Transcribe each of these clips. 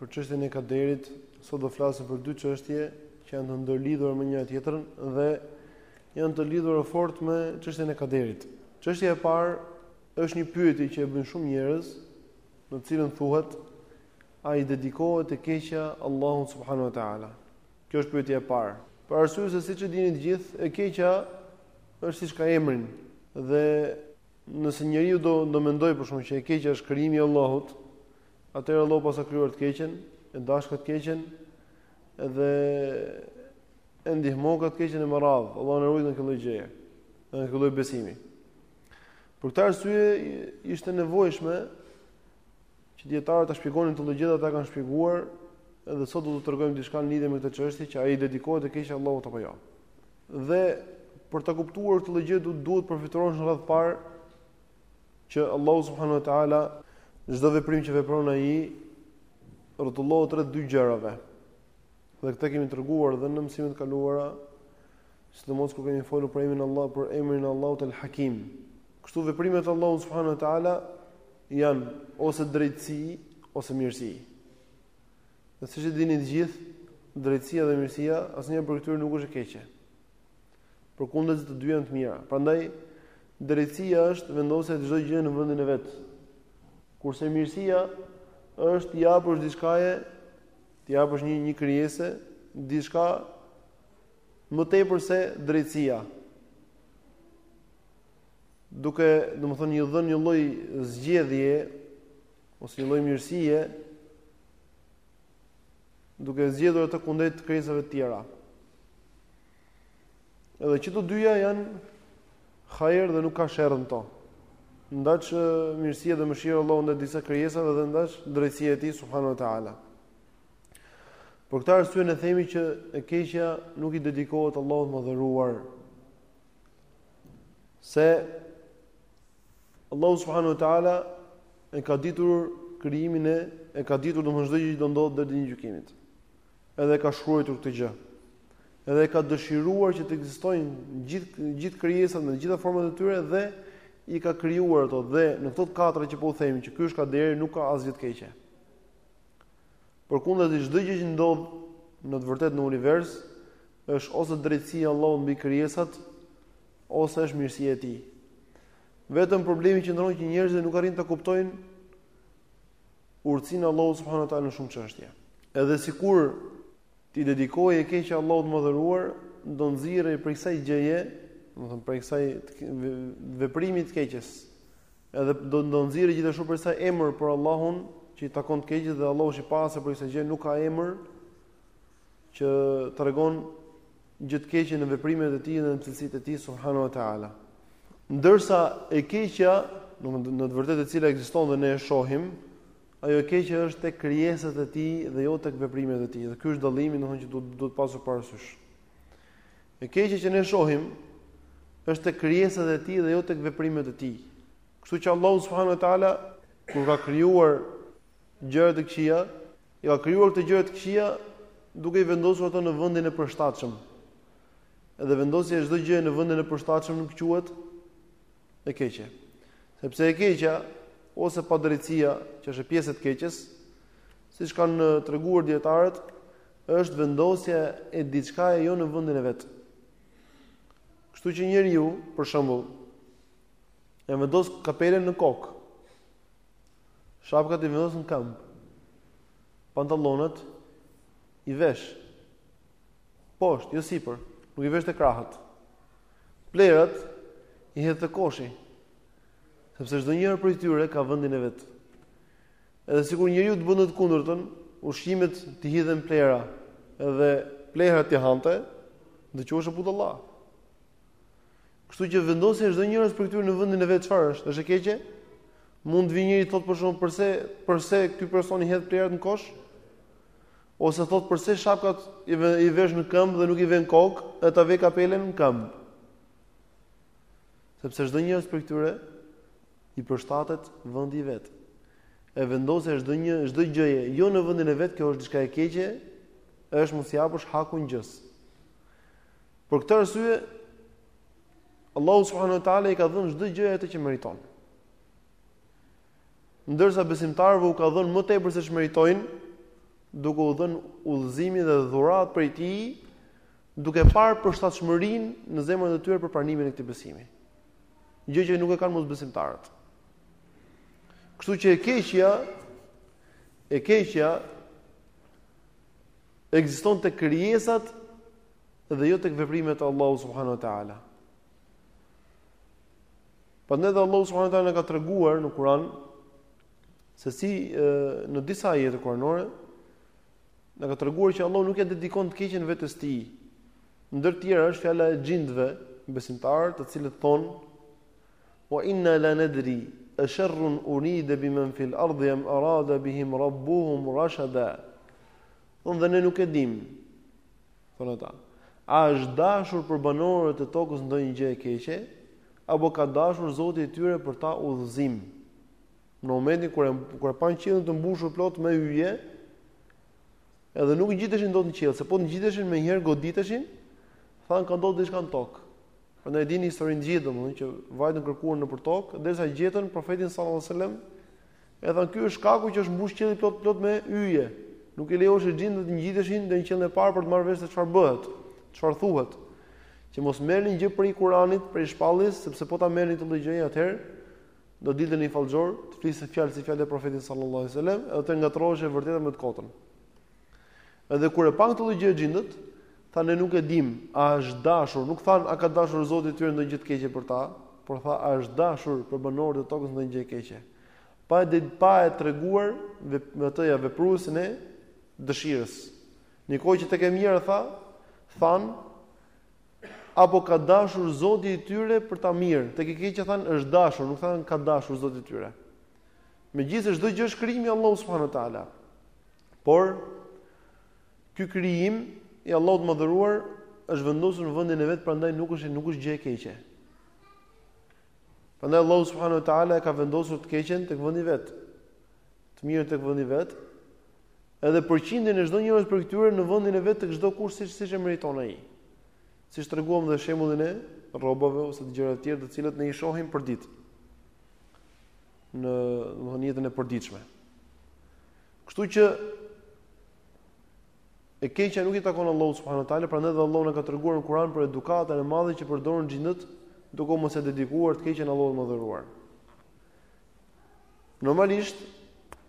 Për çështjen e kaderit, sot do flasim për dy çështje që janë të ndërlidhura me njëra tjetrën dhe janë të lidhura fort me çështjen e kaderit. Çështja e parë është një pyetje që e bëjnë shumë njerëz, në të cilën thuhet a i dedikohet e keqja Allahut subhanahu wa ta'ala. Kjo është pyetja e parë. Për arsye se siç e dini të gjithë, e keqja është siç ka emrin dhe nëse njeriu do do mendoj për shkak që e keqja është krijimi i Allahut, Atëherë Allahu paska krijuar të keqen, e dashka të keqen dhe e ndihmon të keqen e me radhë. Allahu na ruajt nga kjo gjë. Nga ky lloj besimi. Për këtë arsye ishte e nevojshme që dietarët ta shpjegonin këtë gjë dhe ata e kanë shpjeguar edhe sot do të tregojmë diçka në lidhje me këtë çështje që a i dedikohet e keqja Allahut apo jo. Dhe për ta kuptuar këtë gjë duhet të përfytyrosh në radhë parë që Allahu subhanahu wa taala çdo veprim që vepron ai rrotullohet rreth dy gjërave. Dhe këtë e kemi treguar edhe në mësimet e kaluara, sidomos kur kemi folur për emrin Allah, për emrin e Allahut El Hakim. Kështu veprimet e Allahut subhanahu wa taala janë ose drejtësi ose mirësi. Dhe siç e dini të gjithë, drejtësia dhe mirësia asnjëra prej këtyre nuk është e keqe. Përkundrazi të dyja janë të mira. Prandaj drejtësia është vendosja e çdo gjëje në vendin e vet. Kurse mirësia është t'i japësh diçkaje, t'i japësh një një krijese diçka më tepër se drejtësia. Duke, domethënë, i dhënë një lloj zgjedhje ose një lloj mirësie, duke e zgjedhur atë kundrejt krijesave të tjera. Edhe që të dyja janë hajër dhe nuk ka sherr në to. Ndaç mirësia dhe mëshira e Allahut ndaj disa krijesave dhe ndaç drejtësia e Tij subhanahu wa taala. Për këtë arsye ne themi që e keqja nuk i dedikohet Allahut të madhëruar. Se Allahu subhanahu wa taala e ka ditur krijimin e e ka ditur domethënë çdo gjë që do ndodhë deri në ditën e gjykimit. Edhe e ka shkruar këtë gjë. Edhe ka dëshiruar që të ekzistojnë gjithë gjithë krijesat me të gjitha format e tyre dhe i ka krijuar ato dhe në këto katra që po u themi që ky është kaderi nuk ka asgjë të keqe. Përkundrazi çdo gjë që ndodh në të vërtetë në univers është ose drejtësia e Allahut mbi krijesat, ose është mirësia e tij. Vetëm problemi qëndron që njerëzit nuk arrin ta kuptojnë urtësinë e Allahut subhanuhu teala në shumë çështje. Edhe sikur t'i dedikohej e keqja Allahut të madhëruar, do nxirrej prej kësaj gjëje, domethënë prej kësaj veprimi të keqes. Edhe do nxirrej gjithashtu prej kësaj emër për Allahun që i takon të keqes dhe Allahu është i pastër prej kësaj gjëje, nuk ka emër që tregon gjë të keqe në veprimet e tij dhe në cilësitë e tij subhanahu wa taala. Ndërsa e keqja, domethënë në të vërtetë e cila ekziston dhe ne e shohim, ajo e keqja është tek krijesat e tij dhe jo tek veprimet e tij. Dhe ky është dallimi domethënë që duhet duhet pasur parasysh. E keqja që ne shohim është tek krijesat e tij dhe jo tek veprimet e tij. Kështu që Allahu subhanahu wa taala kur ka krijuar gjërat e këqija, I ka krijuar këto gjëra të këqija duke i vendosur ato në vendin e përshtatshëm. Edhe vendosja e çdo gjëje në vendin e përshtatshëm nuk quhet e keqe. Sepse e keqja ose padrejtësia, që është pjesë e të keqes, siç kanë treguar dijetarët, është vendosja e diçkaje jo në vendin e vet. Kështu që njeriu, për shembull, e vendos kapelen në kokë. Shapkat i vendos në këmbë. Pantallonat i vesh poshtë, jo sipër, nuk i vesh te krahët. Plehrat i hedh te koshi. Sepse çdo njëri prej tyre ka vendin e vet. Edhe sikur njeriu të bënte të kundërtën, ushqimet t'i hidhte n'plehra, edhe plehrat t'i hante, do të quhej budalla. Kështu që vendosja e çdo njëri prej këtyre në vendin e vet çfarë është? Është e keqe? Mund të vijë njëri thotë për shembull përse përse ky person i hedh plehrat në kosh? Ose thotë përse shapkat i, i vesh në këmbë dhe nuk i vë n'kokë, e ta vë kapelen në këmbë. Sepse çdo njëri prej këtyre i përshtatet vendi i vet. E vendosja e çdo një çdo gjëje jo në vendin e vet, kjo është diçka e keqe, është mos i japësh hakun gjësë. Për këtë arsye Allahu subhanahu wa taala i ka dhënë çdo gjëje atë që meriton. Ndërsa besimtarëve u ka dhënë më tepër se ç'meritojnë, duke u dhënë udhëzimin dhe dhuratë prej tij, duke parë përshtatshmërinë në zemrat e tyre për pranimin e këtij besimi. Gjë që nuk e kanë mosbesimtarët. Kështu që e keqja e keqja ekziston tek krijesat dhe jo tek veprimet e Allahut subhanahu wa taala. Prandaj dhe Allahu subhanahu wa taala na ka treguar në Kur'an se si në disa ajete kuranore na ka treguar që Allahu nuk ia dedikon të keqen vetes së tij. Ndër të tjera është fjala e xhindëve besimtarë, të cilët thonë Wa inna la nadri asharrun urida biman fil ardhi am arada bihim rabbuhum rashada. Thonë dhe ne nuk e dimë. Thonë ata. A është dashur për banorët e tokës ndonjë gjë e keqe apo ka dashur Zoti i tyre për ta udhëzim? Në momentin kur e kur e pan qiellin të mbushur plot me yje, edhe nuk ngjiteshin dot në qiell, se po të ngjiteshin menjëherë goditeshin, thanë ka ndodhur diçka në tokë. Prandaj e dini historinë gjithë domethënë që vajtën kërkuar nëpër tokë, derisa gjetën profetin sallallahu alajhi wasallam. E thanë ky është shkaku që është mbush qielli plot plot me yje. Nuk i lejoheshe xhindët të ngjiteshin në qiellin e parë për të marrë vesh se çfarë bëhet, çfarë thuhet. Që mos merrnin gjë prej Kur'anit, prej shpalljes, sepse po ta merrnin këtë lloj gjëje atëherë do dilte një fallxhor, të fliste fjalë si fjalë e profetit sallallahu alajhi wasallam, edhe të ngatërrohesh e vërteta me të kotën. Edhe kur e panë këtë lloj gjëje xhindët, thanë ne nuk e dimë, a është dashur, nuk thanë a ka dashur Zoti i tyre ndonjë gjë të keqe për ta, por tha a është dashur për banorët e tokës ndonjë gjë e keqe. Pa e pa e treguar domethënë vepruesin e dëshirës. Në kohë që tek e mira tha, thanë apo ka dashur Zoti i tyre për ta mirë, tek e keqja thanë është dashur, nuk thanë ka dashur Zoti i tyre. Megjithëse çdo gjë është krijimi i Allahut subhanuhu teala. Por ky krijim i Allahut të Madhëruar është vendosur në vendin e vet, prandaj nuk është nuk është gjë e keqe. Prandaj Allahu subhanahu wa taala e ka vendosur të keqen tek vendi i vet, të mirën tek vendi i vet, edhe përqindjen e çdo njërës prej këtyre në vendin e vet tek çdo kush siç siç e meriton ai. Siç treguam dhe shembullin e rrobave ose të gjërave të tjera të cilat ne i shohim përditë. në, domethënë, jetën e përditshme. Kështu që e keqja nuk i takon Allahut subhanuhu teala, prandaj dhe Allahu na ka treguar në Kur'an për edukatën e madhe që përdorën xhindët duke mos ia dedikuar të keqen Allahut të Madhëruar. Normalisht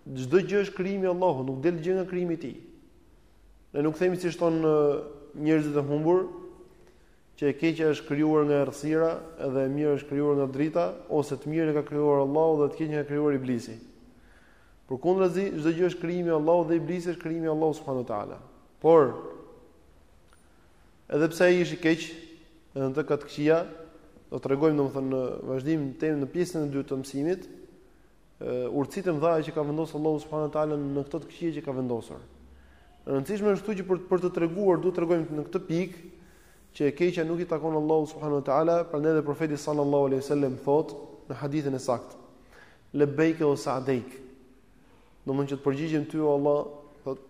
çdo gjë është krijimi i Allahut, nuk del gjë nga krijimi i tij. Ne nuk themi siç thonë njerëzit e humbur, Që e keqja është krijuar nga errësira dhe e mira është krijuar nga drita, ose të mirën e ka krijuar Allahu dhe të keqen e ka krijuar Iblisi. Përkundrazi, çdo gjë është krijimi i Allahut dhe Iblisi është krijimi i Allahut subhanuhu teala. Por edhe pse ai është i keq, edhe në të ka të këqija, do të tregojmë domethënë në vazhdim të temës në pjesën e dytë të mësimit, Urtësitë e mëdha që ka vendosur Allahu subhanahu wa taala në këto të këqija që ka vendosur. E rëndësishme është këtu që për për të treguar, duhet të tregojmë në këtë pikë që e keqja nuk i takon Allahu subhanahu wa taala, prandaj edhe profeti sallallahu alaihi wasallam thotë në hadithin e saktë. Lebeike wa sa'deik. Domethënë që të përgjigjem ty o Allah, thotë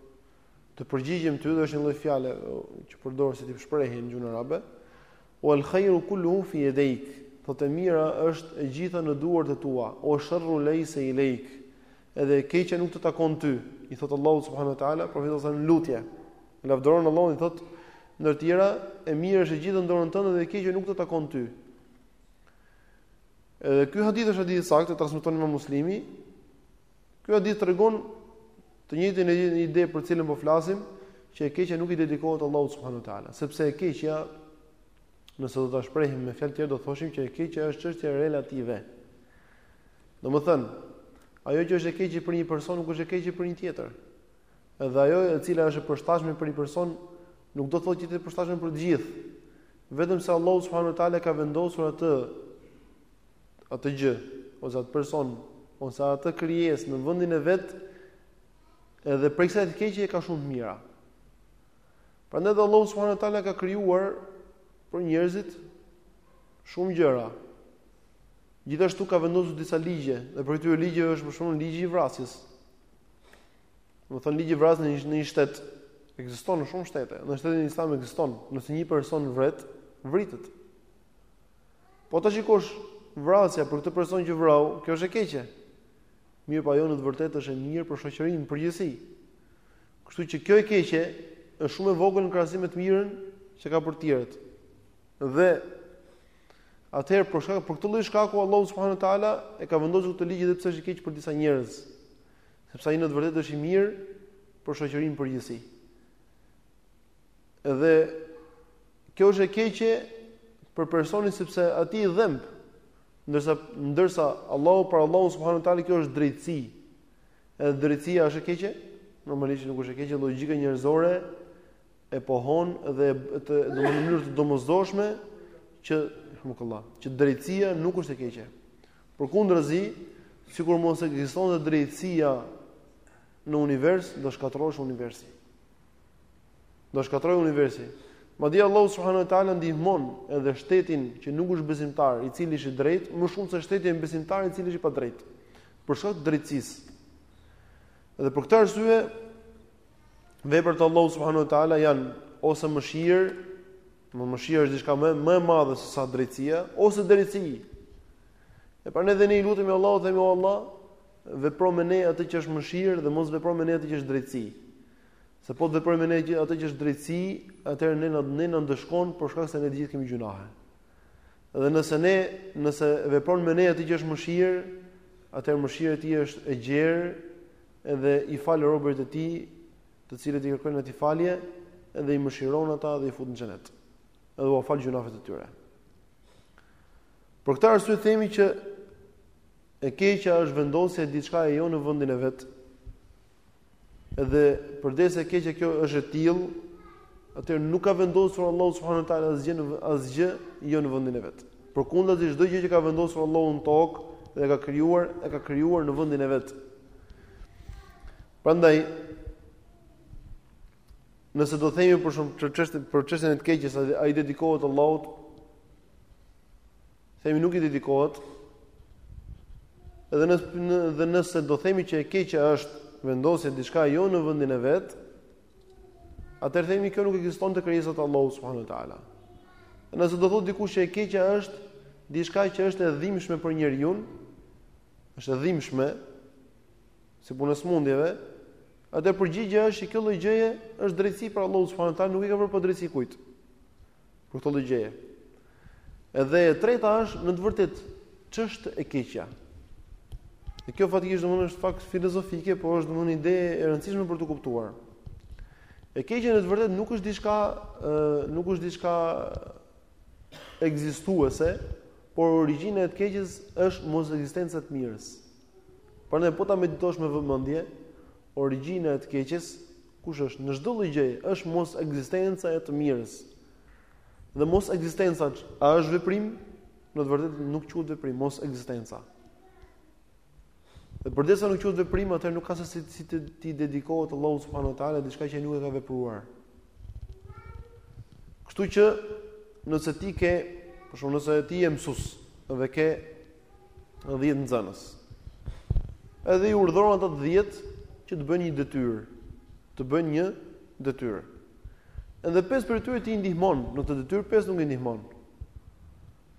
Të përgjigjem ty dhe është një lloj fjale që përdoret si tip shprehje në gjuhën arabe. Wal khairu kulluhu fi yadayk. Thotë e mira është e gjitha në duart e tua. Wa sharru laysa ilayk. Edhe e keqja nuk të takon ty. I thot Allahu subhanahu wa taala, profeti sa në lutje. Lavdëron Allahun i thot ndër tjera, e mira është e gjitha në dorën tënde dhe e keqja nuk të takon ty. Edhe ky hadith është hadith i saktë, e transmeton Imam Muslimi, Ky hadith tregon të njëjtën ide për cilën po flasim, që e keqja nuk i dedikohet Allahut subhanuhu teala, sepse e keqja nëse do ta shprehim me fjalë tjera do thoshim që e keqja është çështje relative. Domethënë, ajo që është e keqe për një person nuk është e keqe për një tjetër. Edhe ajo e cila është e përshtatshme për një person nuk do thotë që është e përshtatshme për të gjithë. Vetëm se Allahu subhanuhu teala e ka vendosur atë atë gjë ose atë person ose atë krijesë në vendin e vet, edhe prej kësaj të keqe ka shumë të mira. Prandaj dhe Allahu subhanahu wa taala ka krijuar për njerëzit shumë gjëra. Gjithashtu ka vendosur disa ligje, dhe prej këtyre ligjeve është për shembull ligji i vrasjes. Domethënë ligji i vrasjes në një shtet ekziston në shumë shtete. Në shtetin islam ekziston, nëse një person vret, vritet. Po ta shikosh vrasja për këtë person që vrau, kjo është e keqe. Mirëpo ajo në të vërtetë është e mirë për shoqërinë përgjithësi. Kështu që kjo e keqe është shumë e vogël në krahasim me të mirën që ka për të tjerët. Dhe atëherë për shkak për këtë lloj shkaku Allahu subhanahu wa taala e ka vendosur këtë ligj edhe pse është i keq për disa njerëz. Sepse ai në të vërtetë është i mirë për shoqërinë përgjithësi. Dhe kjo është e keqe për personin sepse atij i dhemb. Ndërsa ndërsa Allahu për Allahun subhanahu teala kjo është drejtësi. Edhe drejtësia është e keqe? Normalisht nuk është e keqe, logjika njerëzore e pohon dhe e do në mënyrë të domosdoshme që hukullah, që drejtësia nuk është e keqe. Përkundrazi, sikur mos ekzistonte drejtësia në univers, do shkatërrohesh universi. Do shkatroj universi. Madje Allahu subhanahu wa taala ndihmon edhe shtetin që nuk është besimtar i cili është i drejtë, më shumë se shtetin besimtar i cili është i padrejtë. Për shkak të drejtësisë. Dhe për këtë arsye, veprat e Allahu subhanahu wa taala janë ose mëshirë, më mëshira është diçka më, më e madhe se sa drejtësia, ose drejtësi. E prandaj dhe ne i lutemi Allahut, themi o Allah, Vepro me ne atë që është mëshirë dhe mos vepro me ne atë që është drejtësi. Se po të veprojë me ne atë që është drejtësi, atëherë ne ne na ndëshkon për shkak se ne të gjithë kemi gjynahe. Dhe nëse ne, nëse vepron me ne atë që është mëshirë, atëherë mëshira e tij është e gjerë edhe i fal robërit e tij, të cilët i kërkojnë atij falje, edhe i mëshiron ata dhe i fut në xhenet. Edhe u fal gjynahet e tyre. Për këtë arsye themi që E keqja është vendosja e diçkaje jo në vendin e vet. Edhe përderisa e keqja kjo është e tillë, atëherë nuk ka vendosur Allahu subhanahu wa taala asgjë në asgjë jo në vendin e vet. Përkundazi çdo gjë që ka vendosur Allahu në tokë dhe ka krijuar, e ka krijuar në vendin e vet. Prandaj nëse do themi për shembull çështje për çështjen e të keqes, a i dedikohet Allahut, themi nuk i dedikohet dhe në dhe nëse do themi që e keqja është vendosja diçka jo në vendin e vet, atëherë themi kjo nuk ekziston te krijesat e Allahut subhanahu wa teala. Dhe nëse do thotë dikush që e keqja është diçka që është e dhimbshme për njeriun, është e dhimbshme si puna e sëmundjeve, atëherë përgjigjja është që kjo lloj gjëje është drejtësi prej Allahut subhanahu wa teala, nuk i ka bërë padrejtësi kujt. Për këtë lloj gjëje. Edhe e treta është në të vërtetë ç'është e keqja. Dhe kjo faktikisht domthonë është pak filozofike, por është domthonë ide e rëndësishme për t'u kuptuar. E keqja në të vërtetë nuk është diçka, ë, nuk është diçka ekzistuese, por origjina e të keqes është mos ekzistenca e të mirës. Prandaj po ta meditosh me vëmendje, Origjina e të keqes, kush është? Në çdo lloj gjëje, është mos ekzistenca e të mirës. Dhe mos ekzistenca, a është veprim? Në të vërtetë nuk quhet veprim, mos ekzistenca. Dhe përderisa nuk quhet veprim, atëherë nuk ka se si, si të t'i dedikohet Allahut subhanahu wa taala diçka që nuk e ka vepruar. Kështu që nëse ti ke, për shembull nëse ti je mësues dhe ke 10 nxënës. Edhe i urdhëron ata të 10 që të bëjnë një detyrë, të bëjnë një detyrë. Edhe pesë prej tyre ti i ndihmon në këtë detyrë, pesë nuk i ndihmon.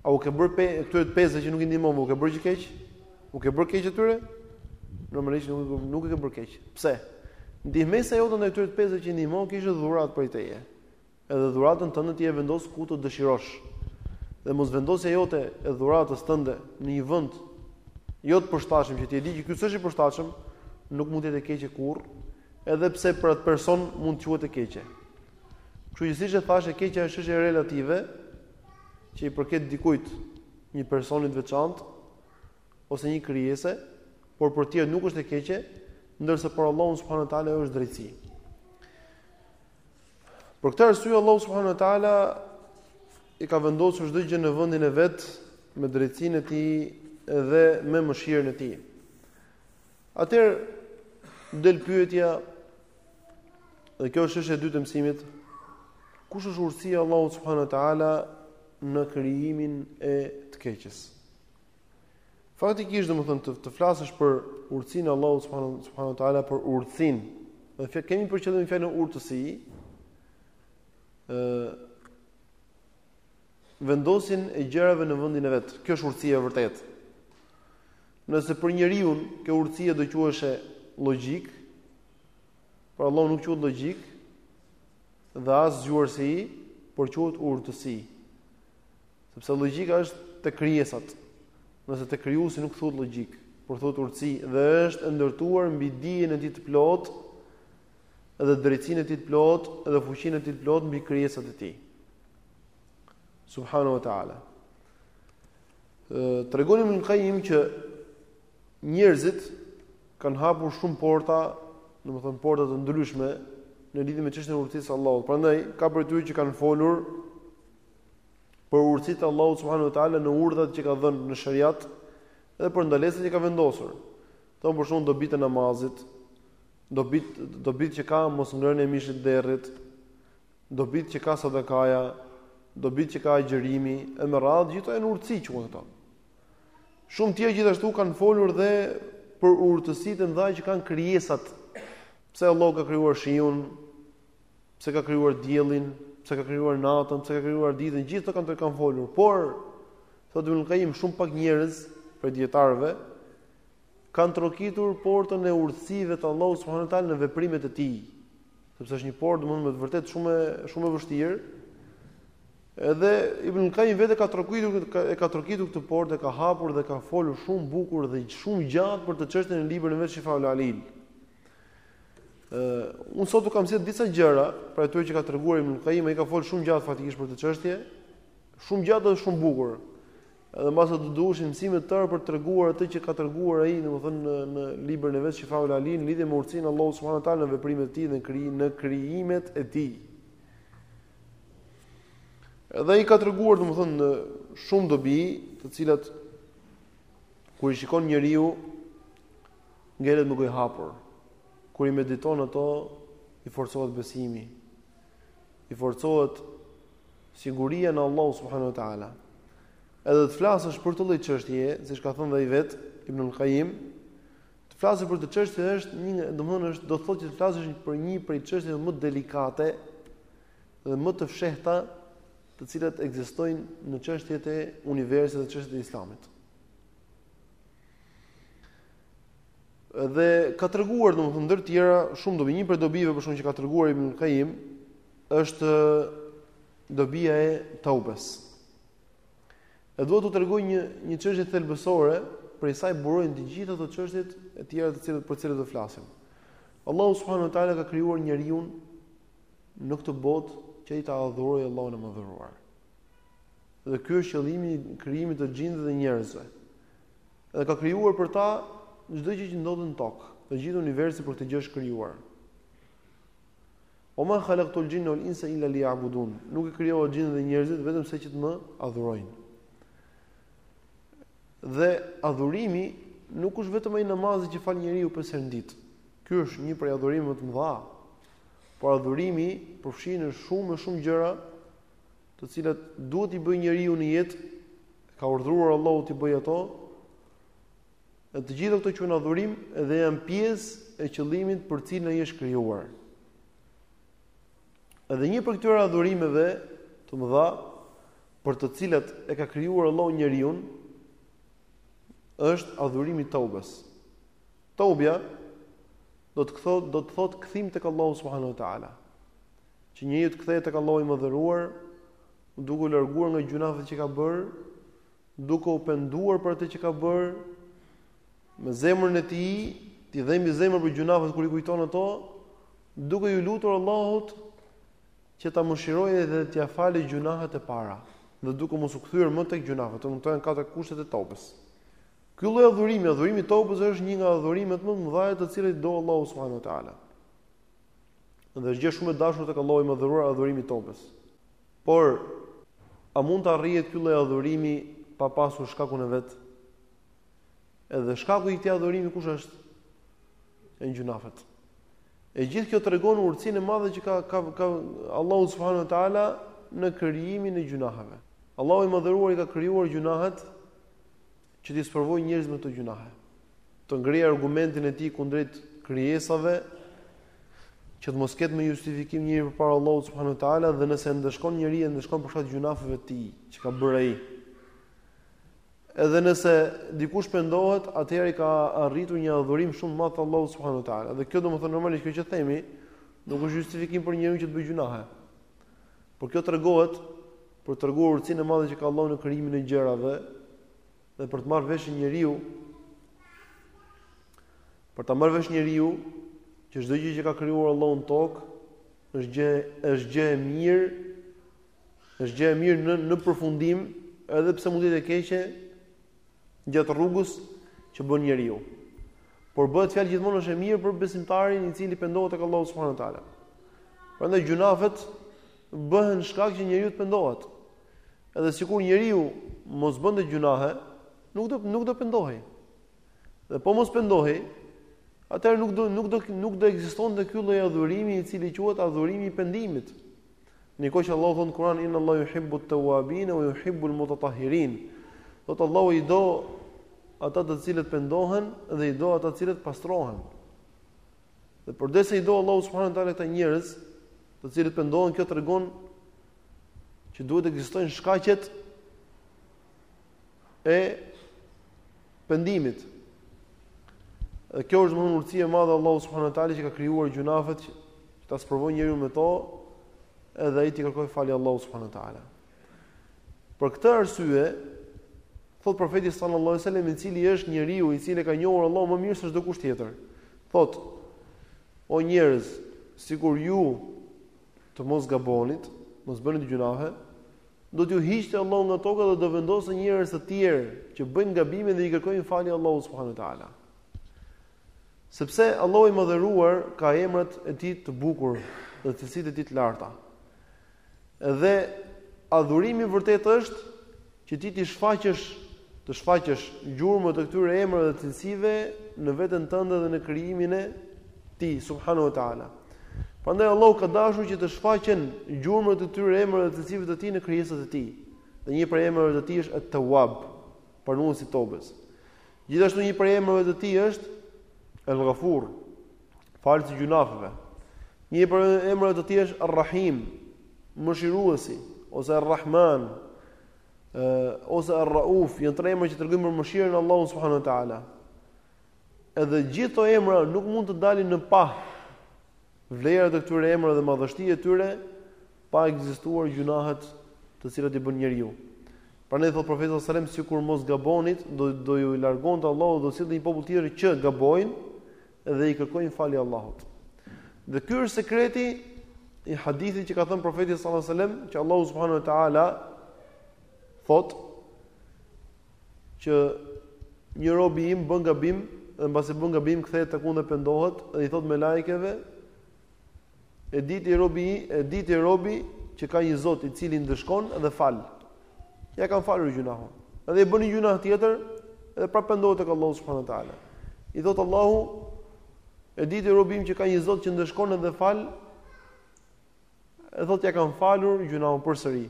A u ke bërë këtyre të pesve që nuk i ndihmon, u ke bërë gjë keq? U ke bërë keq atyre? Normalisht nuk nuk e ke bërë keq. Pse? Ndihmesa jote ndaj këtyre të pesve që i ndihmon ishte dhuratë prej teje. Edhe dhuratën tënde ti e vendos ku të dëshirosh. Dhe mosvendosja jote e dhuratës tënde në një vend jo të përshtatshëm që ti e di që ky s'është i përshtatshëm, nuk mund të jetë e keqe kurrë, edhe pse për atë person mund të quhet e keqe. Kështu që siç e thashë, e keqja është çështje relative që i përket dikujt, një personi të veçantë ose një krijese, por për të tjerët nuk është e keqe, ndërsa për Allahun subhanahu teala është drejtësi. Për këtë arsye Allahu subhanahu wa taala e ka vendosur çdo gjë në vendin e vet me drejtësinë e tij dhe me mëshirën e tij. Atëherë del pyetja dhe kjo është çështja e dytë e mësimit. Kush është urtësia e Allahut subhanahu wa taala në krijimin e të keqes? Faktikisht domethënë të flasësh për urtësinë e Allahut subhanahu wa taala për urtësinë. Dhe kemi për qëllim me fjalën urtësi. ë vendosjen e gjërave në vendin e vet. Kjo është urtësia e vërtetë. Nëse për njeriun kjo urtësia do quheshe logjikë, për Allahun nuk quhet logjikë dhe as zgjuarsi, por quhet urtësi. Sepse logjika është te krijesat. Ndërsa te krijuesi nuk thuhet logjikë, por thuhet urtësi dhe është e ndërtuar mbi dijen e tij të plotë dhe drejtësinë e tij të plotë dhe fuqinë e tij të plotë mbi krijesat e tij. Subhanahu wa ta'ala. Tregon Ibnul Kajim që njerëzit kanë hapur shumë porta, domethënë porta të ndryshme, në lidhje me çështjen e urtësisë së Allahut. Prandaj ka prej tyre që kanë folur për urtësitë e Allahut subhanahu wa taala në urdhrat që ka dhënë në sheriat dhe për ndalesat që ka vendosur. Thonë për shembull dobitë e namazit, dobitë dobitë që ka mosngrënia e mishit të derrit, dobitë që ka sadakaja, dobitë që ka agjërimi, e me radhë të gjitha janë urtësi, quhen këto. Shumë të tjerë gjithashtu kanë folur dhe për urtësitë e mëdha që kanë krijesat. Pse Allahu ka krijuar shiun, pse ka krijuar diellin, pse ka krijuar natën, pse ka krijuar ditën, gjithë këto kanë të kanë folur. Por thotë Ibn Qayyim shumë pak njerëz prej dijetarëve kanë trokitur portën e urtësive të Allahut subhanuhu teal në veprimet e tij, sepse është një portë domethënë me të vërtetë shumë shumë e vështirë. Edhe Ibn Qayyim vetë e ka trokitur e ka trokitur këtë portë, e ka hapur dhe ka folur shumë bukur dhe shumë gjatë për të çështje në librin e vet Shifaul Alil. Ë, unë sot u kam sjell disa gjëra prej atyre që ka treguar Ibn Qayyim, ai ka fol shumë gjatë faktikisht për këtë çështje, shumë gjatë dhe shumë bukur. Edhe mbase do të duheshin mësime të tëra për të treguar atë që ka treguar ai, domethënë në, në librin e vet Shifaul Alil në lidhje me urtësinë e Allahut subhanahu wa taala në veprimet e tij dhe në krijim në krijimet e tij. Edhe ai ka treguar domethënë shumë dobi, të cilat kur i shikon njeriu Ngelet me gojë hapur. Kur i mediton ato, i forcohet besimi. I forcohet siguria në Allahu subhanahu wa taala. Edhe të flasësh për të lloj çështjeje, siç ka thënë dhe ai vet Ibn al-Qayyim, të flasësh për të çështje është një, domthonë është do të thotë që të flasësh për një prej çështjeve më delikate dhe më të fshehta të cilat ekzistojnë në çështjet e universit dhe çështjet e Islamit. Dhe ka treguar domethënë ndër të tjera shumë dobi, një prej dobive për shembull që ka treguar Ibn Qayyim është dobia e taubes. Edhe duhet t'u tregoj një një çështje thelbësore, prej saj burojnë të gjitha ato çështjet e tjera të cilat për të cilat do flasim. Allahu subhanahu wa taala ka krijuar njeriun në këtë botë që ai ta adhurojë Allahun e madhëruar. Dhe ky është qëllimi i krijimit të xhinëve dhe njerëzve. Dhe ka krijuar për ta çdo gjë që ndodhet në tokë, dhe gjithë universi për këtë gjë është krijuar. Wa ma khalaqtul jinna wal insa illa liya'budun. Nuk i krijova xhinët dhe njerëzit vetëm se që të më adhurojnë. Dhe adhurimi nuk është vetëm ai namazi që fal njeriu pesë herë në ditë. Ky është një prej adhurimeve më të mëdha. Por adhurimi përfshin shumë e shumë gjëra të cilat duhet t'i bëjë njeriu në jetë, ka urdhëruar Allahu t'i bëjë ato. Dhe të gjitha këto quhen adhurim dhe janë pjesë e qëllimit për të cilin ai është krijuar. Edhe një prej këtyre adhurimeve të mëdha për të cilat e ka krijuar Allahu njeriun është adhurimi i Taubes. Taubja do të thotë do të thotë kthim tek Allahu subhanahu wa taala. Që njeriu të kthehet tek Allahu i Madhëruar, duke u larguar nga gjunafet që ka bërë, duke u penduar për atë që ka bërë, me zemrën e tij, t'i dhembi zemra për gjunafet kur i kujton ato, duke iu lutur Allahut që ta mëshirojë dhe t'ia falë gjunafet e para, dhe duke mos u kthyer më tek gjunafet, domethënë janë katër kushtet e tobës. Ky lloj adhurimi, adhurimi i tobës është një nga adhurimet më të mëdha të cilat do Allahu subhanahu wa taala. Dhe është gjë shumë e dashur tek Allahu i Madhëruar adhurimi i tobës. Por a mund të arrihet ky lloj adhurimi pa pasur shkakun e vet? Edhe shkaku i këtij adhurimi kush është? Janë gjunafet. E gjithë kjo tregon urtësinë e madhe që ka ka, ka Allahu subhanahu wa taala në krijimin e gjunaheve. Allahu i Madhëruar i ka krijuar gjunahet që t'i sprovojë njerëzit me këto gjynahe, të ngrejë argumentin e tij kundrejt krijesave, që të mos ketë më justifikim njeriu përpara Allahut subhanuhu teala dhe nëse e ndëshkon njeriun e ndëshkon për shkak të gjynafeve të tij që ka bërë ai. Edhe nëse dikush pendohet, atëherë ka arritur një adhurim shumë të madh të Allahut subhanuhu teala. Dhe kjo domethënë normalisht kjo që themi nuk është justifikim për njeriun që të bëjë gjynahe. Por kjo tregohet për të treguar urtësinë e madhe që ka Allahu në krijimin e gjërave dhe për të marrë vesh njeriu për ta marrë vesh njeriu që çdo gjë që ka krijuar Allahu në tokë është gjë është gjë e mirë është gjë e mirë në në përfundim edhe pse mund të jetë e keqe gjatë rrugës që bën njeriu por bëhet fjalë gjithmonë është e mirë për besimtarin i cili pendohet tek Allahu subhanahu wa taala prandaj gjunafet bëhen shkak që njeriu të pendohet. Edhe sikur njeriu mos bënte gjunahe, nuk do nuk do pendohej. Dhe po mos pendohej, atëherë nuk do nuk do nuk do ekzistonte ky lloj adhurimi i cili quhet adhurimi i pendimit. Në një kohë që Allahu thotë në Kur'an inna Allaha yuhibbu at-tawwabin wa yuhibbu al-mutatahhirin. Thotë Allahu i do ata të cilët pendohen dhe i do ata të cilët pastrohen. Dhe përderisa i do Allahu subhanahu wa taala këta njerëz, të cilët pendohen, kjo tregon që duhet të ekzistojnë shkaqet e pendimit. Dhe kjo është domethënë urtësi e madhe e Allahut subhanahu wa taala që ka krijuar gjunafet që ta sprovojë njeriun me to, edhe ai t'i kërkojë falje Allahut subhanahu wa taala. Për këtë arsye, thot profeti sallallahu alajhi wasallam, i cili është njeriu i cili e ka njohur Allahun më mirë se çdo kush tjetër. Thot: O njerëz, sikur ju të mos gabonit, mos bënit gjunahe, do t'ju hiqte Allahu nga toka dhe do vendoste njerëz të tjerë që bëjnë gabime dhe i kërkojnë falje Allahut subhanuhu teala. Sepse Allahu i madhëruar ka emrat e tij të bukur dhe cilësitë e tij të larta. Dhe adhurimi i vërtetë është që ti t'i shfaqësh, të shfaqësh gjurmët e këtyre emrave dhe cilësive në veten tënde dhe në krijimin e Tij subhanahu wa taala. Prandaj Allahu ka dashur që të shfaqen gjurmët e këtyre emrave dhe cilësive të Tij në krijesat e Tij. Dhe një prej emrave të Tij është At-Tawwab, pranuesi i tobës. Gjithashtu një prej emrave të Tij është El-Ghafur, falës i gjunafeve. Një prej emrave të tij është Ar-Rahim, mëshiruesi ose Ar-Rahman ose Ar-Rauf, janë tre emra që tregojnë për mëshirën e Allahut subhanuhu teala. Edhe gjithë këto emra nuk mund të dalin në pah vlerat e këtyre emrave dhe madhështia e tyre pa ekzistuar gjunahet të cilat i bën njeriu. Prandaj thot profeti sallallahu alajhi wasallam sikur mos gabonit do do ju largonte Allahu do sillte një popull tjetër që gabojnë dhe i kërkojnë falje Allahut. Dhe ky është sekreti i hadithit që ka thënë profeti sallallahu alajhi wasallam, që Allahu subhanahu wa taala thot që një rob i im bën gabim dhe mbasi bën gabim kthehet tek unë dhe pendohet dhe i thot melaikeve E diti robi, e diti robi që ka një Zot i cili ndëshkon dhe fal. Ia kam falur gjunahun. Edhe e bën një gjunah tjetër, edhe prapë pendohet tek Allahu subhanahu wa taala. I thot Allahu, e diti robi im që ka një Zot që ndëshkon dhe fal. E thot ia kam falur gjunahun përsëri.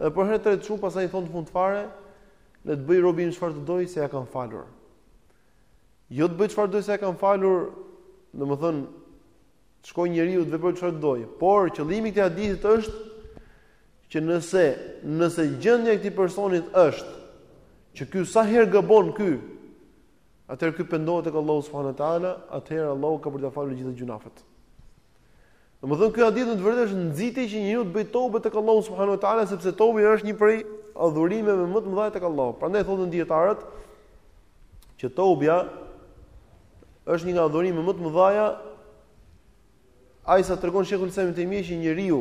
Edhe për herë të tretë dhe pastaj thot në fund fare, le të bëj robi im çfarë të doj se ia kam falur. Jo të bëj çfarë doj se ia kam falur, domethënë Të shkojë njeriu të veprojë çfarë të dojë, por qëllimi i këtij hadithit është që nëse nëse gjendja e këtij personit është që ky sa herë gabon ky, atëherë ky pendohet tek Allahu subhanahu wa taala, atëherë Allahu ka për të falur gjithë gjunafet. Domethënë ky hadith në të vërtetë është nxitje që njeriu të bëjë tobe tek Allahu subhanahu wa taala sepse tobja është një prej adhurimeve më të mëdha tek Allahu. Prandaj thonë dijetarët që tobja është një nga adhurimet më të mëdha aq sa tregon Shejhul Islam Ibn Tejmije që njeriu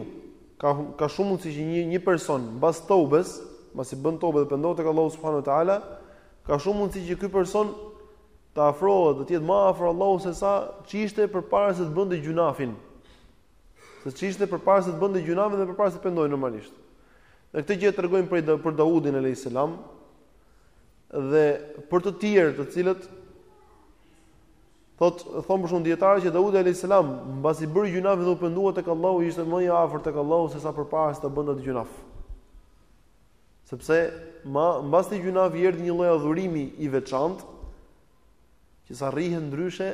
ka ka shumë mundësi që një një person mbas tobes, mbasi bën tobe dhe pendohet tek Allahu subhanahu wa taala, ka shumë mundësi që ky person të afrohet, të jetë më afër Allahut sesa ç'ishte përpara se të bënte gjunafin. Se ç'ishte përpara se të bënte gjunafin dhe përpara se të pendohej normalisht. Dhe këtë gjë e tregojmë për për Daudin alayhis salam, Dhe për të tjerë, të cilët thot thon prej shumë dijetarëve që Daudi alayhis salam mbasi bëri gjunafin dhe u pendua tek Allahu ishte më i afërt tek Allahu sesa përpara se ta bënte atë gjunaf. Sepse ma mbas këtij gjunafi erdhi një lloj adhurimi i veçantë që s'arrihet ndryshe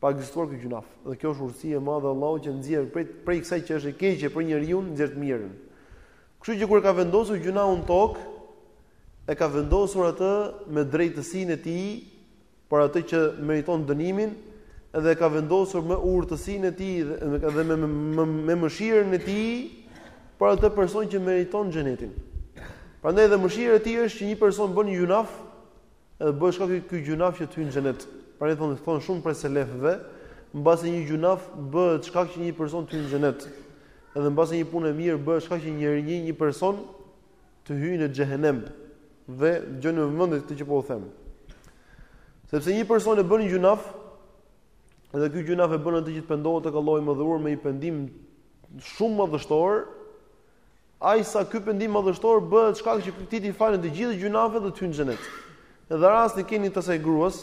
pa ekzistuar ky gjynaf. Dhe kjo është urtësi e madhe e Allahut që nxjerr prej prej kësaj që është e keqe për njeriun, nxjerr të mirën. Kështu që kur e ka vendosur gjynahun në tokë, e ka vendosur atë me drejtësinë e tij për atë që meriton dënimin dhe e ka vendosur me urtësinë e tij dhe me me, me mëshirën e tij për atë person që meriton xhenetin. Prandaj dhe mëshira e tij është që një person bën gjynaf Edhe bëhet shkak ky gjynaf që të hyjë në xhenet. Prandaj thonë thon shumë prej selefëve, mbase një gjynaf bëhet shkak që një person të hyjë në xhenet. Edhe mbase një punë e mirë bëhet shkak që një një, një person të hyjë në xhehenem. Dhe dëgjojeni me vëmendje këtë që po ju them. Sepse një person e bën një gjunaf, edhe ky gjunaf e bën atë që të pendohet tek Allahu i madhëruar me një pendim shumë madhështor, Aq sa ky pendim madhështor bëhet shkak që këtij t'i falen të gjitha gjynafet dhe të hyjë në xhenet. Edhe rastin e keni të saj gruas,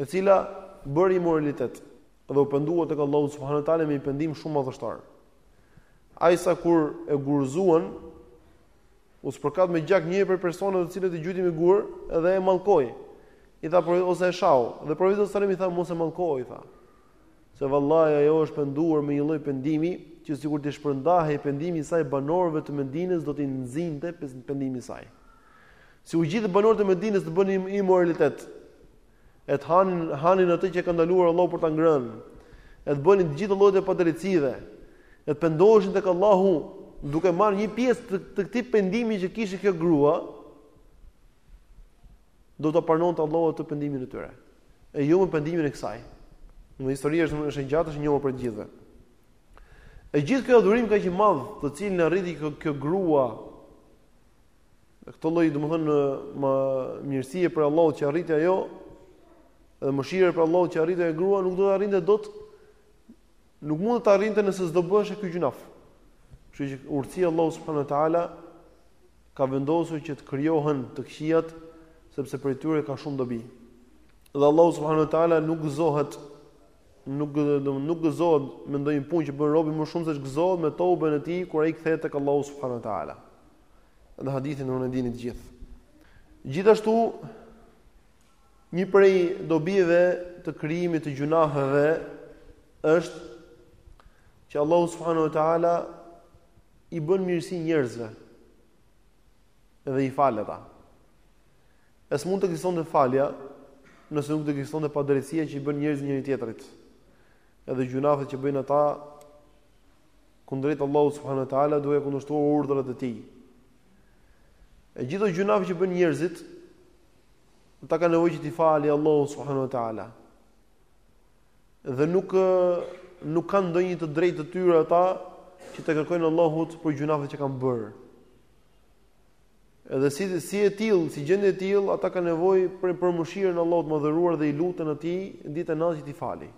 e cila bëri imoralitet dhe u pendua tek Allahu subhanahu wa taala me një pendim shumë madhështor. Aq sa kur e gurëzuan u spërkat me gjak një prej personave të cilët i gjujti me gur dhe e mallkoi. I tha por ose e shau dhe profeti sallallahu alajhi wasallam i tha mos e mallko, i tha. Se vallahi ajo është penduar me një lloj pendimi që sikur t'i shpërndahej pendimi i saj banorëve të Medinës do t'i nxinte pendimi i saj. Sikur gjithë banorët e Medinës të bënin imoralitet, e të hanin hanin atë që e ka ndaluar Allahu për ta ngrënë, e të bënin të gjitha llojet e padrejtësive, e të pendoheshin tek Allahu duke marrë një pjesë të, të këtij pendimi që kishte kjo grua, do ta pranonte Allahu pendimin e tyre. E jo më pendimin e kësaj. Kjo histori është më shumë e gjatë është e njohur për të gjithëve. E gjithë ky adhurim kaq i madh, të cilin e arriti kjo, kjo grua. Në këtë lloj, domethënë në më mirësie prej Allahut që arriti ajo, edhe mëshirë prej Allahut që arriti ajo grua, nuk do ta arrinte dot. Nuk mund ta arrinte nëse s'do bëheshe ky gjunaf. Kështu që urtësia e Allahut subhanahu wa taala ka vendosur që të krijohen të këqijat, sepse prej tyre ka shumë dobi. Dhe Allahu subhanahu wa taala nuk gëzohet nuk do nuk gëzohet me ndonjë punë që bën robi më shumë se ç'gëzohet me tobën e tij kur ai kthehet tek Allahu subhanahu wa taala. Dhe hadithin e dini të gjithë. Gjithashtu një prej dobive të krijimit të gjunaheve është që Allahu subhanahu wa taala i bën mirësi njerëzve dhe i fal ata. E s'mund të ekzistonte falja nëse nuk do të ekzistonte padrejtësia që i bën njerëzit njëri tjetrit. Edhe gjunafet që bëjnë ata kundrejt Allahut subhanahu wa taala duke kundërshtuar urdhrat e tij. E gjithë ato gjunafet që bëjnë njerëzit ata kanë nevojë që t'i fali Allahu subhanahu wa taala. dhe nuk nuk kanë ndonjë të drejtë të tyre ata që t'i kërkojnë Allahut për gjunafet që kanë bërë. Edhe si si e tillë, si gjendje e tillë, ata kanë nevojë për për mëshirën e Allahut madhëruar dhe i luten atij ditë e natë t'i fali.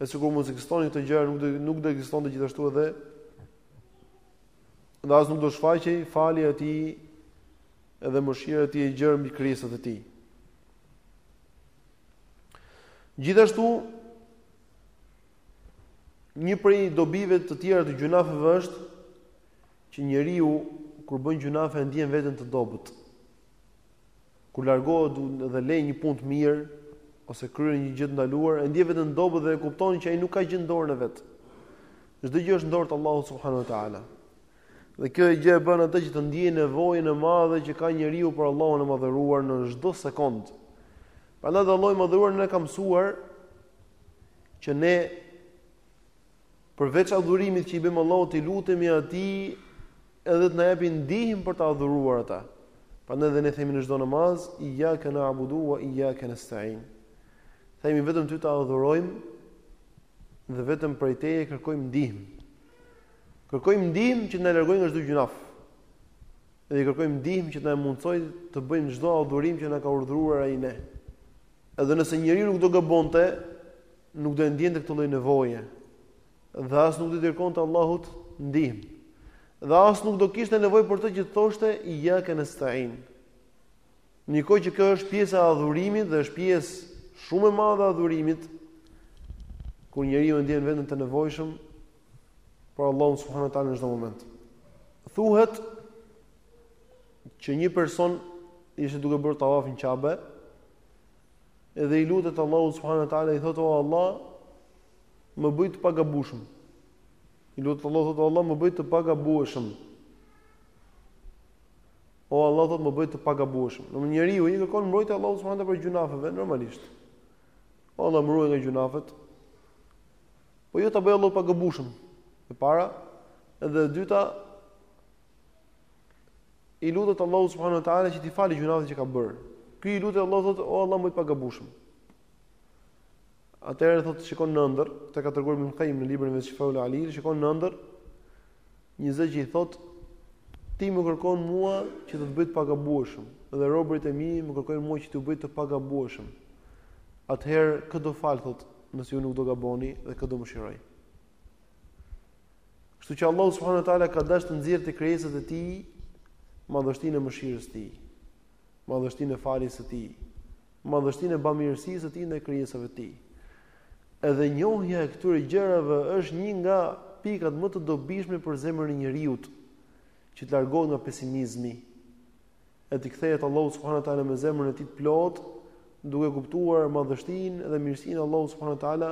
E sikur mos ekzistonte këto gjëra, nuk do nuk do ekzistonte gjithashtu edhe dhe as nuk do shfaqej falja e tij edhe mëshira e tij e gjerë mbi krijesat e tij. Gjithashtu një prej dobive të tjera të gjunafeve është që njeriu kur bën gjunafe e ndjen veten të dobët. Kur largohet dhe len një punë të mirë ose kryen një gjë të ndaluar, e ndjen veten të dobët dhe e kupton që ai nuk ka gjë në dorën e vet. Çdo gjë është në dorë të Allahut subhanahu wa taala. Dhe kjo gjë e bën atë që të ndjejë nevojën e madhe që ka njeriu për Allahun e Madhëruar në çdo sekond. Prandaj dhe Allahu i Madhëruar na ka mësuar që ne përveç adhurimit që i bëjmë Allahut, i lutemi Atij edhe të na japë ndihmë për ta adhuruar atë. Prandaj dhe ne themi në çdo namaz, iyyaka na'budu wa iyyaka nasta'in. Themi vetëm ty të adhurojmë dhe vetëm prej teje kërkojmë ndihmë. Kërkojmë ndihmë që të na largojë nga çdo gjynaf. Dhe i kërkojmë ndihmë që të na mundësojë të bëjmë çdo adhurim që na ka urdhëruar ai ne. Edhe nëse njeriu nuk do gabonte, nuk do e ndjente këtë lloj nevoje. Dhe as nuk do i kërkonte Allahut ndihmë. Dhe as nuk do kishte nevojë për të që të thoshte iyyaka nasta'in. Një, që kjo është pjesa e adhurimit dhe është pjesë shumë e madhe e adhurimit, kur njeriu e ndjen veten të nevojshëm për Allahun subhanuhu teala në çdo moment. Thuhet që një person ishte duke bërë tawaf në Kabe dhe i lutet Allahut subhanuhu teala i thotë o Allah më bëj të pagabueshëm. I lutet Allahut thotë o Allah më bëj të pagabueshëm. O Allah thotë më bëj të pagabueshëm. Njeriu i kërkon mbrojtje Allahut subhanahu wa taala prej gjunafeve normalisht. O Allah mbrona nga gjunafet. Po jo ta bëj Allahu të pagabueshëm. E para, edhe e dyta i lutet Allahut subhanahu wa taala që t'i falë gjunafet që ka bërë. Ky i lutet Allahut thotë o Allah më bëj të pagabueshëm. Atëherë thotë shikon në ëndër, këtë ka treguar Ibn Qayyim në librin e Shifaul Alil, shikon në ëndër një zë që i thotë ti më kërkon mua që të të bëj të pagabueshëm dhe robërit e mi më kërkojnë mua që t'i bëj të pagabueshëm. Atëherë kë do fal thotë, nëse ju nuk do gaboni dhe kë do mëshiroj. Kështu që Allahu subhanahu wa taala ka dashur të nxjerrë te krijesat e tij madhështinë e mëshirës së tij, madhështinë e faljes së tij, madhështinë e bamirësisë së Tij ndaj krijesave të Tij. Edhe njohja e këtyre gjërave është një nga pikat më të dobishme për zemrën e njeriut që të largohet nga pesimizmi e t'i kthehet Allahut subhanahu wa taala me zemrën e tij të plotë, duke kuptuar madhështinë dhe mirësinë e Allahut subhanahu wa taala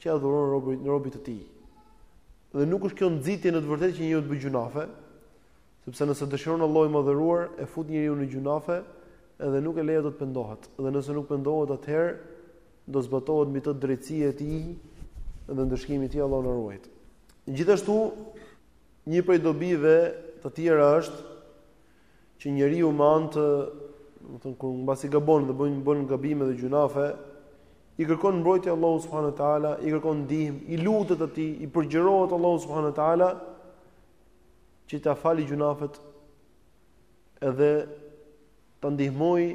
që ia dhuron robit, robit të tij. Dhe nuk është kjo nxitje në të vërtetë që njeriu të bëjë gjunafe, Sepse nëse dëshiron Allahu i Madhëruar e fut njeriun në gjunafe dhe nuk e lejon të pendohet, dhe nëse nuk pendohet atëherë do zbatohet mbi të drejtësia e tij dhe ndëshkimi i tij Allahu na ruajt. Gjithashtu një prej dobive të tjera është që njeriu me anë të, do të thotë kur mbasi gabon dhe bën bën gabime dhe gjunafe, i kërkon mbrojtje Allahut subhanahu wa taala, i kërkon ndihmë, i lutet atij, i përgjërohet Allahut subhanahu wa taala që ta fali gjunafet edhe ta ndihmojë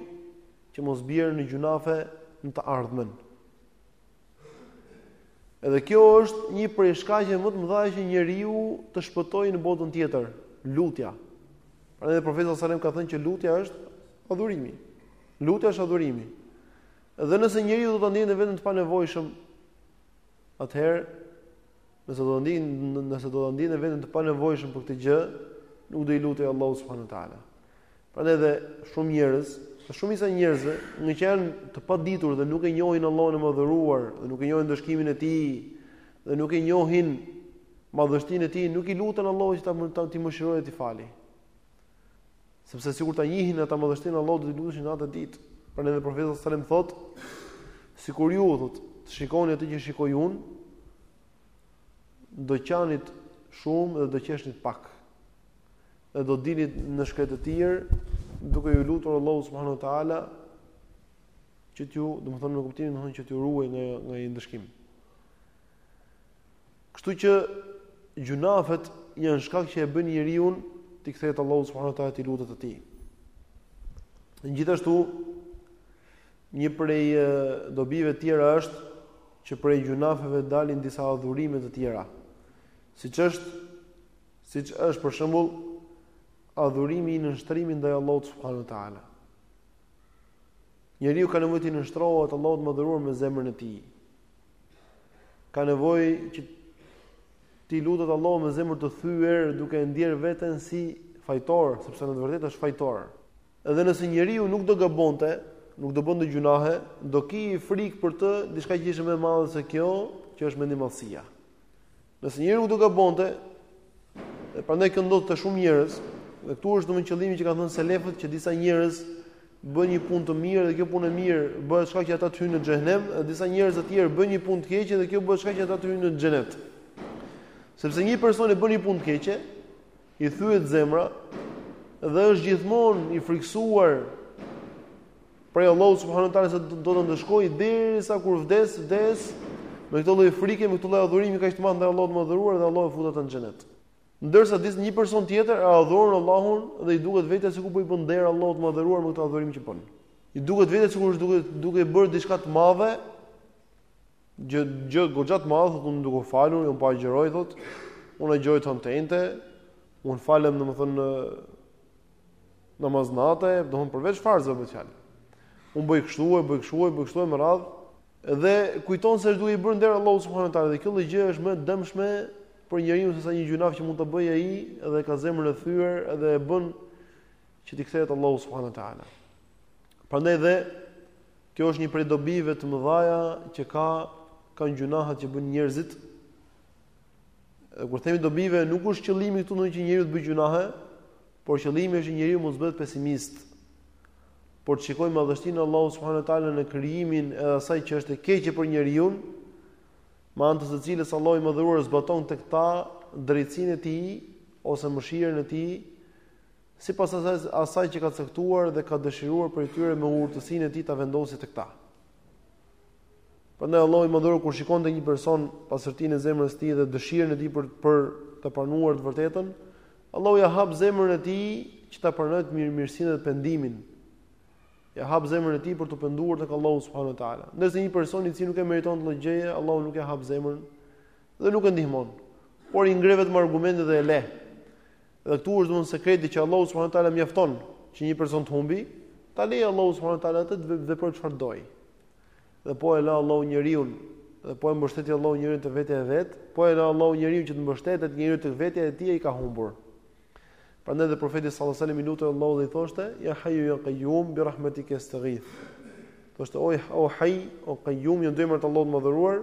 që mos bjerë në gjunafe në të ardhmen. Edhe kjo është një prej shkaqeve më të mëdha që njeriu të shpëtojë në botën tjetër, lutja. Prandaj edhe profeti alejhi selam ka thënë që lutja është adhurimi. Lutja është adhurimi. Edhe nëse njeriu do ta ndiente veten të panevojshëm, atëherë Nëse do ta ndiente, nëse do ta ndiente veten të panevojshëm për këtë gjë, nuk do i lutej Allahut subhanahu wa taala. Prandaj edhe shumë njerëz, shumica e njerëzve, ngaqë janë të paditur dhe nuk e njohin Allahun e madhëruar, dhe nuk e njohin ndëshkimin e tij, dhe nuk e njohin madhështinë e tij, nuk i luten Allahut që ta t'i mëshirojë dhe t'i falë. Sepse sikur ta njihnin ata madhështinë e Allahut do t'i luteshin natë e ditë. Prandaj edhe profeti sallallahu alajhi wasallam thotë sikur ju thotë të shikoni atë që shikoj unë do qanit shumë dhe do qeshnit pak. Dhe do dilnit në shkretëtirë duke iu lutur Allahut subhanahu wa taala që t'ju, domethënë në kuptimin, domethënë që t'ju ruajë nga nga një ndëshkim. Kështu që gjynafet janë shkak që e bëjnë njeriun t'i kthehet Allahut subhanahu wa taala t'i lutet atij. Gjithashtu një prej dobive të tjera është që prej gjynafeve dalin disa adhurime të tjera. Siç është siç është për shembull adhurimi i nënshtrimit ndaj Allahut subhanahu wa taala. Njeriu ka nevojë t'i nënshtrohet Allahut të madhëruar me zemrën e tij. ka nevojë që t'i lutet Allahut me zemër të thyer duke e ndier veten si fajtor, sepse në të vërtetë është fajtor. Dhe nëse njeriu nuk do gabonte, nuk do bënte gjynahe, do kishte frikë për të diçka që ishte më e madhe se kjo, që është mendjemadhësia. Nëse njeriu nuk do gabonte, e prandaj kjo ndodh te shumë njerëz, dhe këtu është domethënë qëllimi që kanë thënë selefët që disa njerëz bëjnë një punë të mirë dhe kjo punë e mirë bëhet shkak që ata të hyjnë në xhehenem, dhe disa njerëz të tjerë bëjnë një punë të keqe dhe kjo bëhet shkak që ata të hyjnë në xhenet. Sepse një person e bën një punë të keqe, I thyhet zemra dhe është gjithmonë i frikësuar prej Allahut subhanahu wa taala se do ta ndëshkojë derisa kur vdes, vdes me këtë lloj frike, me këtë lloj adhurimi kaq të madh ndaj Allahut të madhëruar dhe Allahu e fut atë në xhenet. Ndërsa dis një person tjetër e adhuron Allahun dhe i duket vetja sikur po i bën nder Allahut të madhëruar me këtë adhurim që bën. I duket vetja sikur është duke duke bërë diçka të madhe Gjë, gjë goxha të madhe, thotë, unë duke u falur, unë po agjëroj, thotë, unë agjëroj të hënë, të enjte, unë falem domethënë namaz nate, domethënë përveç farzëve për fjalë. Unë bëj kështu, e bëj kështu, e bëj kështu, e me radhë, dhe kujton se është duke i bërë nder Allahut subhanahu ta'ala, dhe kjo lloj gjëje është më e dëmshme për njeriun, sesa një gjynaf që mund ta bëjë ai, edhe ka zemrën e thyer, edhe e bën që t'i kthehet Allahut subhanahu wa taala. Prandaj dhe kjo është një prej dobive të mëdha që ka kanë gjynahet që bëjnë njerëzit. Kur themi dobive nuk është qëllimi këtu domethënë që njeriu të bëjë gjynahe, por qëllimi është njeriu mos bëhet pesimist. Por të shikojmë madhështinë e Allahut subhanahu wa taala në krijimin edhe të asaj që është e keqe për njeriun, me anë të së cilës Allahu i madhëruar zbaton tek ta drejtësinë e tij ose mëshirën e tij sipas asaj që ka caktuar dhe ka dëshiruar për tyre me urtësinë e Tij ta vendosë tek ta. Prandaj Allahu i Madhëruar kur shikon te një person pastërtinë e zemrës së tij dhe dëshirën e tij për për të pranuar të vërtetën, Allahu ja hap zemrën e tij që ta pranojë të mirën, mirësinë dhe pendimin. Ja hap zemrën e tij për t'u penduar tek Allahu subhanahu wa taala. Ndërsa një person i cili nuk e meriton këtë gjë, Allahu nuk ia hap zemrën dhe nuk e ndihmon, por i ngre vetëm argumente dhe e lë. Dhe këtu është domethënë sekreti që Allahu subhanahu wa taala mjafton që një person të humbë, ta lejë Allahu subhanahu wa taala atë të veprojë çfarë të dojë. Dhe po e la Allahu njeriu, dhe po e mbështeti Allahu njeriun te vetja e vet, po e la Allahu njeriun që të mbështetet njeriu te vetja e tij ai ka humbur. Prandaj dhe profeti sallallahu alajhi wasallam i lutej Allahut dhe i thoshte: "Ya ja hayyu ya qayyum bi rahmatika astaghith." Thoshte: "O o hayy, o qayyum, dy emra të Allahut të Madhëruar,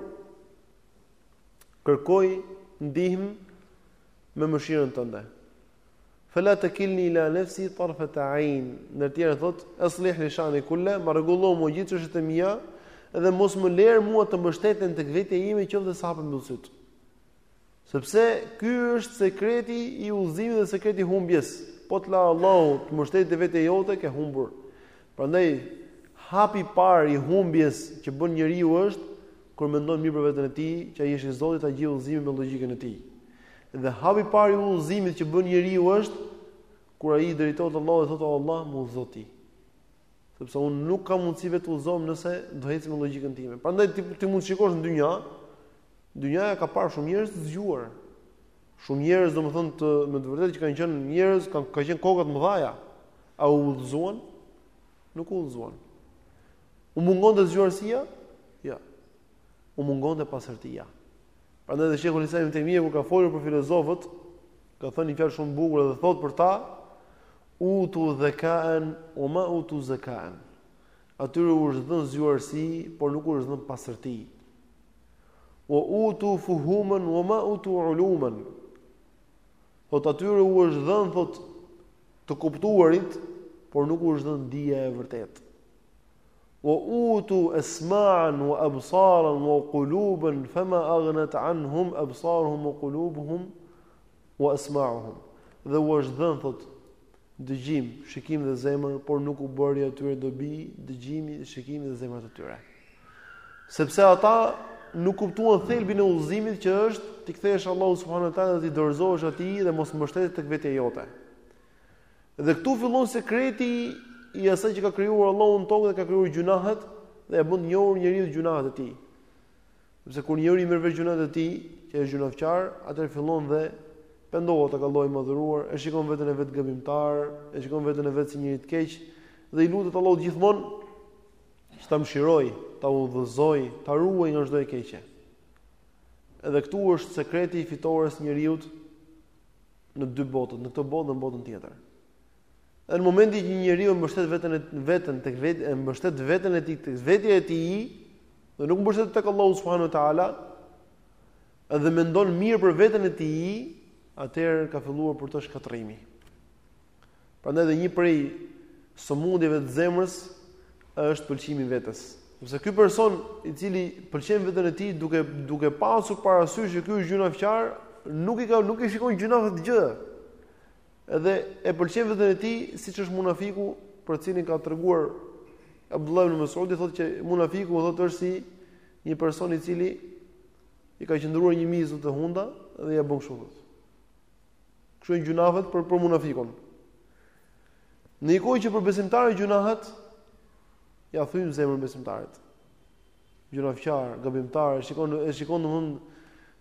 kërkoj ndihmë me mëshirën tënde. Fela tekilni ila nefsi tarfete ajn. Ndër të tjera thot, eslih li shani kulle, m'i rregullo mu gjithë çështjet e mia, edhe mos më lër mua të mbështetem tek vetja ime qoftë dhe sa hap e mbyll sytë. Sepse, ky është sekreti i udhëzimit dhe sekreti i humbjes. Po të la Allahu të mbështetesh te vetja jote, ke humbur. Prandaj, hapi i parë i humbjes që bën njeriu është, kur mendon mirë për veten e tij, që ai është i zoti ta gjejë udhëzimin me logjikën e tij. Dhe hapi i parë i udhëzimit që bën njeriu është kur ai i drejtohet Allahut dhe thotë o Allah, më udhëzo ti. Sepse unë nuk kam mundësi vetë të udhëzohem nëse do eci me logjikën time. Prandaj ti, ti mund të shikosh në dynja, dynjaja ka parë shumë njerëz të zgjuar. Shumë njerëz, domethënë të me të vërtetë që kanë qenë njerëz, kanë kanë qenë koka të mëdhaja. A u udhëzuan? Nuk u udhëzuan. U mungonte zgjuarsia? Jo. U mungonte pastërtia. Prandaj dhe Sheikhul Islam ibn Taymija kur ka folur për filozofët, ka thënë një fjalë shumë të bukur dhe thotë për ta, utu dhekaen wa ma utu zekaen. Atyre u është dhënë zgjuarsi, por nuk u është dhënë pastërti. Wa utu fuhumen wa ma utu ulumen. Thot atyre u është dhënë thot të kuptuarit, por nuk u është dhënë dija e vërtetë. Wa utu asma'an wa absaran wa quluban fama aghnat anhum absaruhum wa qulubuhum wa asma'uhum. Dhe u është dhënë thot dëgjim, shikim dhe zemër, por nuk u bëri atyre dobi dëgjimi, shikimi dhe zemrat e tyre. Sepse ata nuk kuptuan thelbin e udhëzimit që është t'i kthehesh Allahut subhanahu wa taala dhe t'i dorëzohesh atij dhe mos mbështetesh tek vetja jote. Dhe këtu fillon sekreti i asaj që ka krijuar Allahu në tokë dhe ka krijuar gjynahet dhe e bën të njohur njeriu gjynahet e tij. Sepse kur njeriu merr vesh gjynahet e tij, që është gjynafqar, atëherë fillon dhe pendohet tek Allahu i madhëruar, e shikon veten e vet gabimtar, e shikon veten e vet si njeri të keq dhe i lutet Allahut gjithmonë Që ta mëshirojë, ta udhëzojë, ta ruajë nga çdo e keqe. Edhe këtu është sekreti i fitores së njeriut në dy botët, në këtë botë dhe në botën tjetër. Dhe në momentin që njeriu e mbështet veten e veten tek vetë, e mbështet veten e tij tek vetja e tij, dhe nuk mbështet tek Allahu subhanahu wa taala, dhe mendon mirë për veten e tij, atëherë ka filluar për të shkatërrimi. Prandaj dhe një prej sëmundjeve të zemrës është pëlqimi i vetes. Sepse ky person i cili pëlqen veten e tij duke duke pasur parasysh që ky është gjynafqar, nuk i ka nuk i shikon gjynafet asgjë. Edhe e pëlqen veten e tij siç është munafiku, për të cilin ka treguar Abdullah ibn Mas'udi thotë që munafiku thotë është si një person i cili i ka qëndruar një mizë te hunda dhe ia bën kështu. Kështu janë gjynafet për për munafikun. Në një kohë që për besimtarët gjynahet ia thyejnë zemrën besimtarit. Gjynafqar, gabimtar, shikon e shikon domethënë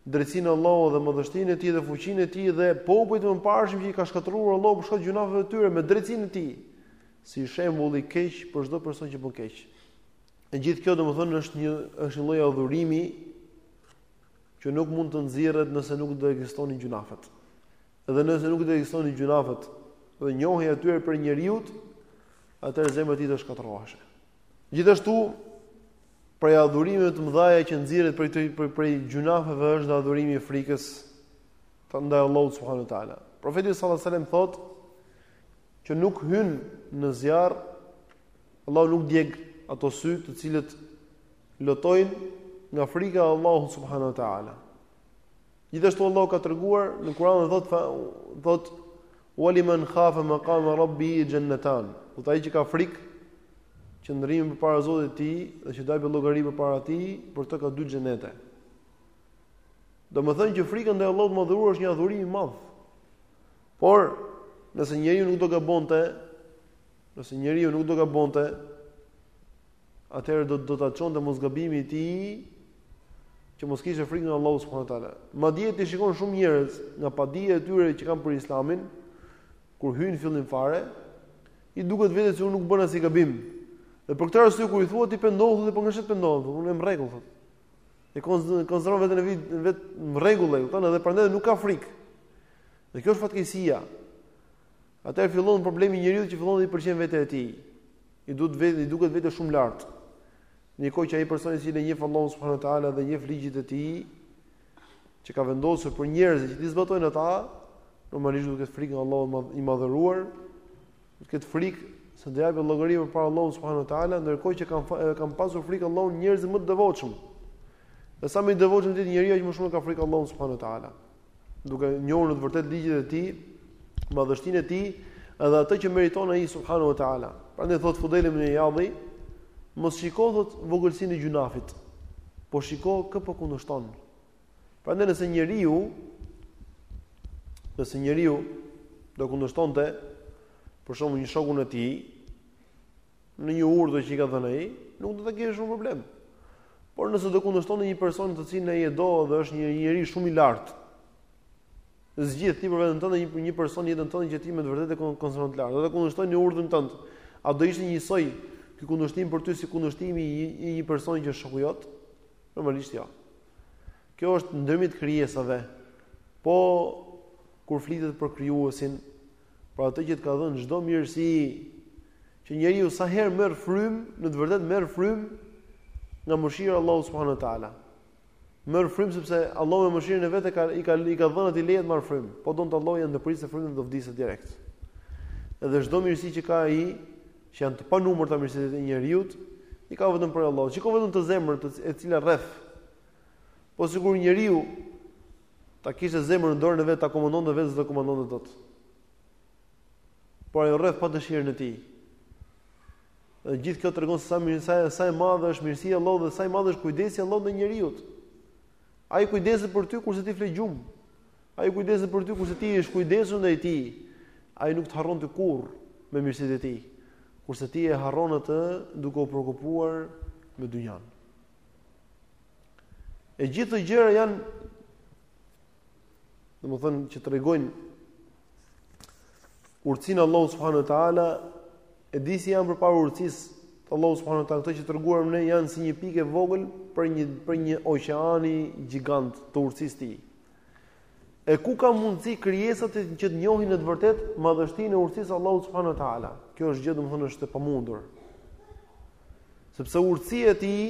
drejtësinë e Allahut dhe madhështinë e tij dhe fuqinë e tij dhe popujt e mëparshëm që i ka shkatërruar Allahu për shkak të gjynafeve të tyre me drejtësinë e tij. Si shembull i keq për çdo person që bën keq. E gjithë kjo domethënë është një është një lloj adhurimi që nuk mund të nxirret nëse nuk do ekzistonin gjynafet. Dhe nëse nuk do ekzistonin gjynafet dhe njohja e tyre prej njeriut, atëherë zemra e tij do shkatërrohej. Gjithashtu, prej adhurimeve të mëdha që nxirret prej këtij prej, prej gjynafeve është dhe adhurimi i frikës ndaj Allahut subhanahu teala. Profeti sallallahu alajhi wasallam thotë që nuk hyn në zjarr, Allahu nuk djeg ato sy të cilat lotojnë nga frika e Allahut subhanahu wa taala. Gjithashtu Allahu ka treguar në Kur'an dhe thotë thotë waliman khafa maqama rabbi jannatan. Thotë ai që ka frikë qëndrimin përpara Zotit të tij dhe që do japë llogari përpara tij, për të ka dy xhenete. Domethënë që frika ndaj Allahut të madhëruar është një adhurim i madh. Por nëse njeriu nuk do gabonte, nëse njeriu nuk do gabonte, atëherë do do ta çonte mos gabimi i tij që mos kishte frikë nga Allahu subhanahu wa taala. Madje ti shikon shumë njerëz nga padija e tyre që kanë për Islamin, kur hyjnë fillim fare, i duket vetja se unë nuk bëj asnjë gabim. Dhe për këtë arsye kur i thua ti pendohu dhe po ngashet pendohu, thonë unë jam në rregull thotë. E konsideron veten e vet në rregull, kupton, edhe prandaj nuk ka frikë. Dhe kjo është fatkeqësia. Atëherë fillon problemi te njeriu që fillon e i pëlqen vetja e tij. I duket vetja, i duket vetja shumë lart. Ndërkohë që ai person i cili njeh Allahun subhanuhu teala dhe njeh ligjet e tij që ka vendosur për njerëzit që t'i zbatojnë ata, normalisht duhet të ketë frikë nga Allahu i madhëruar, duhet të ketë frikë se do japë llogari përpara Allahut subhanuhu teala, ndërkohë që kanë kanë pasur frikë Allahun njerëzit më të devotshëm. Dhe sa më i devotshëm të jetë njeriu, aq më shumë ka frikë Allahun subhanuhu teala. duke njohur në të vërtetë ligjet e tij, madhështinë e tij edhe atë që meriton ai subhanahu wa taala. Prandaj thot Fudeli ibn Ijadi, mos shiko thot vogëlsinë e gjynahit, po shiko kë po kundërshton. Prandaj nëse njeriu nëse njeriu do kundërshtonte për shembull një shokun e tij, në një urdhër që i ka dhënë ai, nuk do ta kishe shumë problem. Por nëse do kundërshtonte një person të cilin ai e do dhe është një njeri shumë i lartë, zgjidh ti për veten tënde një një person në jetën tënde që ti me të vërtetë e konsideron të lartë. Do të kundërshtonte urdhrin tënd. A do ishte njësoj ky kundërshtim për ty si kundërshtimi i një personi që është shoku yt? Normalisht jo. Kjo është ndërmjet krijesave. Po kur flitet për krijuesin, Për atë që të ka dhënë çdo mirësi që njeriu sa herë merr frym, në të vërtetë merr frym nga mëshira e Allahut subhanuhu teala. Merr frym sepse Allahu me mëshirën e vet e ka i ka i ka dhënë atë leje të marrë frym. Po donte Allahu ia ndërpriste frymën do vdiste direkt. Edhe çdo mirësi që ka ai, që janë të panumërta mirësitë e njeriut, i ka vetëm prej Allahut. Shiko vetëm te zemra e cila rreh. Po sikur njeriu Ta kishte zemrën në dorën e vet, ta komandonte vetë, do ta komandonte dot? Por ajo rreh pa dëshirën e tij. Dhe gjithë kjo tregon se sa mirë sa sa e madhe është mirësia e Allahut dhe sa i madh është kujdesi i Allahut ndaj njeriu. Ai kujdeset për ty kurse ti fle gjum. Ai kujdeset për ty kurse ti je i shkujdesur ndaj tij. Ai nuk të harron ty kurr me mirësitë e tij. Kurse ti e harron atë duke u preokupuar me dynjan. E gjithë të gjëra janë domethënë që tregojnë urtësinë Allah subhanu ta'ala e di si janë përpara urtësisë Allah subhanu ta'ala këto që treguam ne janë si një pikë e vogël prej një, prej një oqeani gjigant të urtësisë tij e ku ka mundësi krijesat që të njohin në të vërtet madhështinë e urtësisë Allah subhanu ta'ala kjo është gjë domethënë është e pamundur sepse urtësia e tij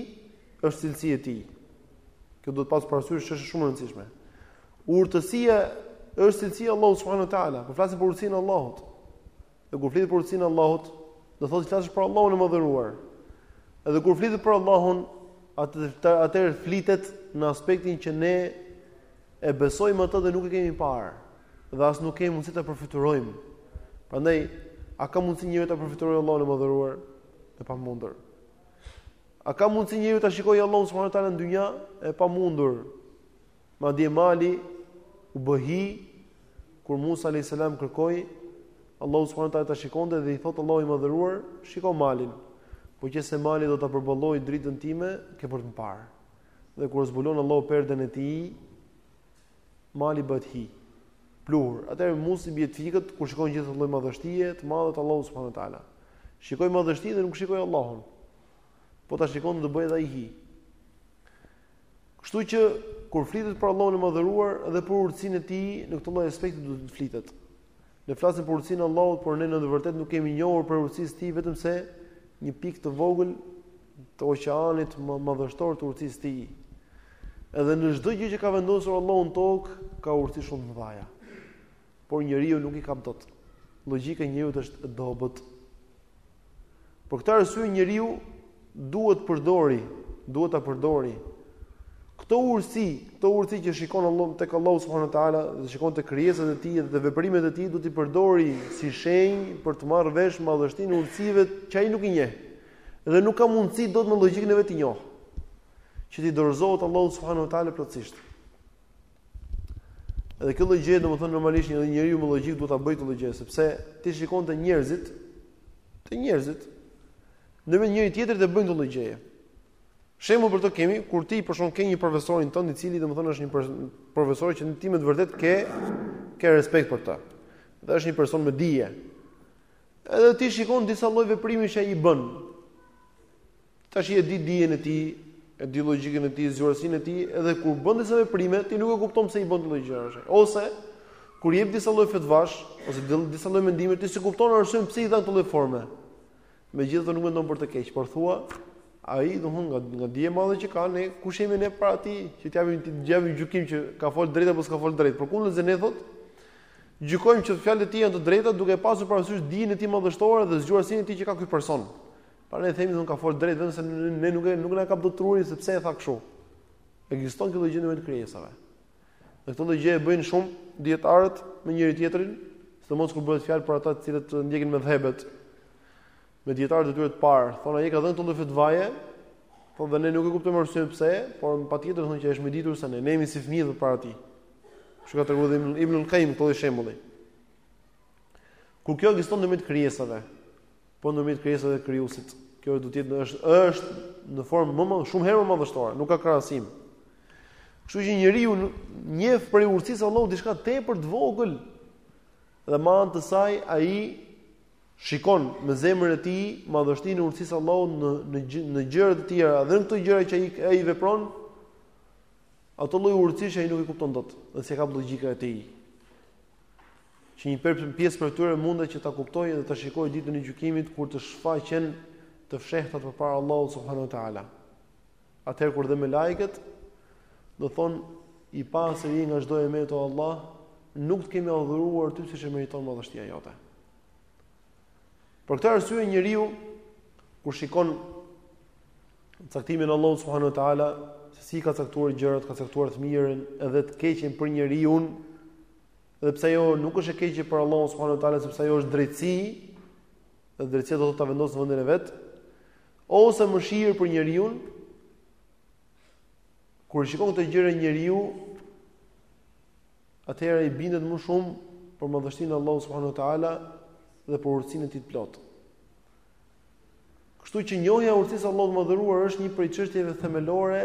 është cilësi e tij. Kjo duhet pas parasysh se është shumë e rëndësishme. Urtësia është cilësi e Allahut subhanahu wa taala. Kur flasim për urtësinë e Allahut, dhe kur flitet për urtësinë e Allahut, do thotë të flasësh për Allahun e madhëruar. Edhe kur flitet për Allahun, atëherë flitet në aspektin që ne e besojmë atë dhe nuk e kemi parë dhe as nuk kemi mundësi ta përfytyrojmë. Prandaj, a ka mundësi njeriu ta përfytyrojë Allahun e mëdhëruar? E pamundur. A ka mundësi njeriu ta shikojë Allahun subhanuhu teala në dynja? E pamundur. Madje mali u bë hi kur Musa alayhis salam kërkoi Allahu subhanuhu teala ta shikonte dhe i thot Allahu i madhëruar, shiko malin. Po që se mali do ta përballoj dritën time, ke për të më parë. Dhe kur zbulon Allahu perden e tij, mali bëhet hi. Pluhur. Atëherë Musa i bie të fikët kur shikon gjithë atë lloj madhështie të madhe të Allahut subhanuhu teala. Shikoi madhështinë dhe nuk shikoi Allahun. Po ta shikonte do të bëhej ai hi. Kështu që kur flitet për Allahun e Madhëruar dhe për urtësinë e Tij, në këtë lloj aspekti duhet të flitet. Ne flasim për urtësinë e Allahut, por ne në të vërtetë nuk kemi njohur prej urtësisë së Tij vetëm se një pikë të vogël të oqeanit më madhështor të urtësisë së tij. Edhe në çdo gjë që ka vendosur Allahu në tokë, ka urtësi shumë të mëdha. Por njeriu nuk i kap dot. Logjika e njeriut është e dobët. Për këtë arsye njeriu duhet përdori, duhet ta përdori këto urtësi, këto urtësi që shikon Allah tek Allahu subhanahu wa taala, dhe shikon te krijesat e tij dhe veprimet e tij, duhet t'i përdori si shenjë për të marrë vesh madhështinë e urtësive që ai nuk i njeh. Dhe nuk ka mundësi dot me logjikën e vet t'i njohë. Që t'i dorëzohet Allahu subhanahu wa taala plotësisht. Edhe kjo lloj gjëje domethënë normalisht një njeriu me logjikë duhet ta bëjë këtë gjë, sepse ti shikon te njerëzit, te njerëzit ndaj njëri tjetrit e bëjnë këtë lloj gjëje. Shembull për të kemi kur ti për shembull ke një profesorin tënd i cili domethënë është një profesor që ti me të vërtet ke ke respekt për të. Dhe është një person me dije. Edhe ti shikon disa lloj veprimi që ai bën. Tashi e di dijen e tij, e di logjikën e tij, zgjuarsinë e tij, edhe kur bën disa veprime, ti nuk e kupton pse i bën këto gjëra. Ose kur jep disa lloj fetvash ose disa lloj mendime, ti s'e kupton arsyen pse i dha këto lloj forme. Megjithatë nuk mendon për të keq, por thua, ai do t'thotë nga nga dija e madhe që ka ne, kush jemi ne para ti, që të japim të japim gjykim që ka fol drejt apo s'ka fol drejt. Përkundrazi ne thot, gjykojmë që fjalët e tij janë të drejta duke pasur parasysh dijen e tij madhështore dhe zgjuarsinë e tij që ka ky person. Pa ne themi se ka fol drejt vetëm se ne nuk e nuk na e kap dot truri se pse e tha kështu. Ekziston kjo gjë në mes të krijesave. Dhe këtë gjë e bëjnë shumë dietarët me njëri tjetrin, sidomos kur bëhet fjalë për ata të cilët ndjekin medhhebet. Me dietarët e tyre të parë, thonë ai ka dhënë këto lloj fetvaje, po dhe ne nuk e kuptojmë arsyen pse, por patjetër thonë që është më ditur se ne, ne jemi si fëmijët para tij. Kështu ka treguar Ibn Ibn Qayyim këtë shembull. Kur kjo ekziston në mes krijesave, Po ndërmjet krijesave e krijuesit. Kjo do të jetë është është në formë më, më shumë herë më madhështore, nuk ka krahasim. Kështu që njeriu njeh prej urtësisë së Allahut diçka tepër të vogël. Dhe me anë të saj ai shikon me zemrën e tij madhështinë e urtësisë së Allahut në në në gjëra të tjera, dhe në këto gjëra që ai ai vepron, ato lloj urtësish ai nuk i kupton dot, dhe s'e kap logjika e tij. që një pjesë prej tyre mundet që ta kuptojë dhe ta shikojë ditën e gjykimit kur të shfaqen të fshehtat përpara Allahut subhanahu wa taala. Atëherë kur dhe melaiket do thon i pastër je nga çdo e metë o Allah, nuk të kemi adhuruar ty siç e meriton madhështia jote. Për këtë arsye njeriu kur shikon caktimin e Allahut subhanuhu teala se si ka caktuar gjërat, ka caktuar të mirën edhe të keqen për njeriun, edhe pse ajo nuk është e keqe për Allahun subhanuhu teala sepse ajo është drejtësi, dhe drejtësia do të thotë ta vendosë në vendin e vet, ose mëshirë për njeriun. Kur shikon këto gjëra njeriu atëherë i bindet më shumë për madhështinë e Allahut subhanahu wa taala dhe për urtësinë e tij të plotë. Kështu që njohja e urtësisë së Allahut të madhëruar është një prej çështjeve themelore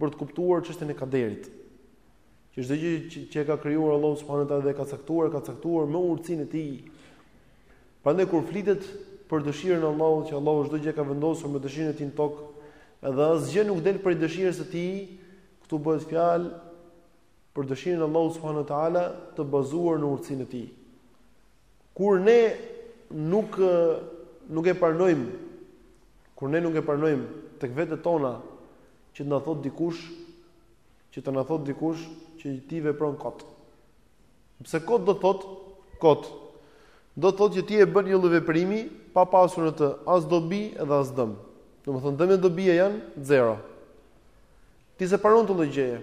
për të kuptuar çështjen e kaderit. Që çdo gjë që e ka krijuar Allahu subhanahu wa taala dhe ka caktuar, ka caktuar me urtësinë e tij. Prandaj kur flitet për dëshirën e Allahut, që Allahu çdo gjë e ka vendosur me dëshirën e tij në tokë, edhe asgjë nuk del prej dëshirës së tij, këtu bëhet fjalë për dëshirën e Allahut subhanahu wa taala të bazuar në urtësinë e tij. Kur ne nuk nuk e pranojmë kur ne nuk e pranojmë tek vetet tona që të na thot dikush që të na thot dikush që ti vepron kot. Pse kot do të thot kot? Do të thot që ti e bën një lloj veprimi pa pasur në të as dobi edhe as dëm. Domethënë dëm e dobia janë zero. Ti s'e pranon këtë lloj gjëje.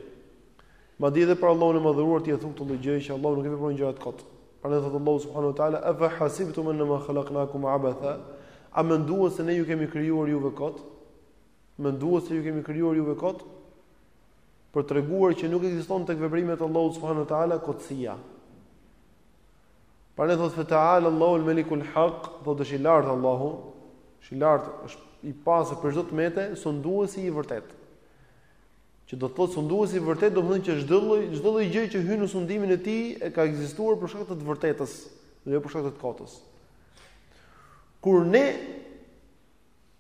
Madje edhe për Allahun e madhëruar ti e thu këtë lloj gjëje që Allahu nuk e vepron gjërat kot. Prandaj thot Allahu subhanahu wa taala afa hasibtum annama khalaqnakum abatha a menduat se ne ju kemi krijuar juve kot? Menduat se ju kemi krijuar juve kot? Për treguar që nuk ekziston tek veprimet e Allahut subhanahu wa taala kotësia. Prandaj thotë fe ta'al Allahu al-Maliku al-Haq, thot është i lart Allahu, është i lart, është i pastër prej çdo të mete, sunduesi i vërtet. Që do të thotë sunduesi i vërtet, domethënë që çdo lloj çdo lloj gjë që hyn në sundimin e tij e ka ekzistuar për shkak të të vërtetës, dhe jo për shkak të të kotës. Kur ne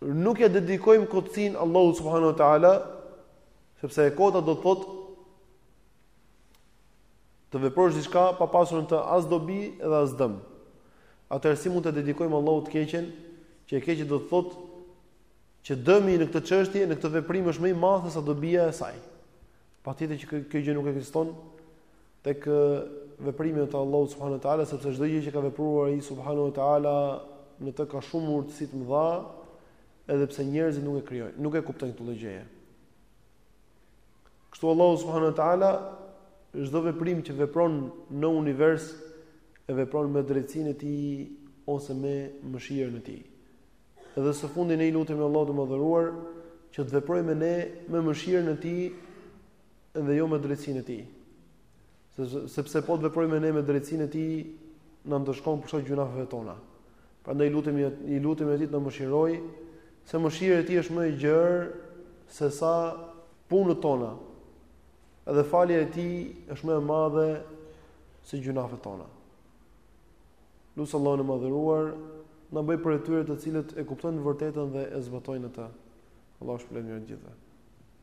nuk ja dedikojmë kotësinë Allahut subhanahu wa taala, sepse e kota do të thotë Të veprosh diçka pa pasur në të as dobi dhe as dëm. Atëherë si mund t'i dedikojmë Allahut të keqen, që e keqja do të thotë që dëmi në këtë çështje, në këtë veprim është më i madh se sa dobia e saj. Patjetër që kjo gjë nuk ekziston tek veprimet e Allahut subhanuhu teala, sepse çdo gjë që ka vepruar ai subhanuhu teala në të ka shumë urtësi të mëdha, edhe pse njerëzit nuk e krijojnë, nuk e kuptojnë këtë gjë. Kështu Allahu subhanahu wa taala çdo veprim që vepron në univers e vepron me drejtësinë e tij ose me mëshirën e tij. Edhe së fundi ne i lutemi Allahut të madhëruar që të veprojë me ne me mëshirën e tij dhe jo me drejtësinë e tij. sepse po të veprojë me ne me drejtësinë e tij na ndëshkon për shkak gjynafeve tona. Prandaj lutemi i lutemi atij të na mëshirojë, se mëshira e tij është më e gjerë se sa punët tona. Edhe falja e tij është më e madhe se gjynafet tona. Lus Allahun e madhëruar, na bëj prej atyre të cilët e kuptojnë të vërtetën dhe e zbatojnë atë. Allah është për e mjërë gjithë.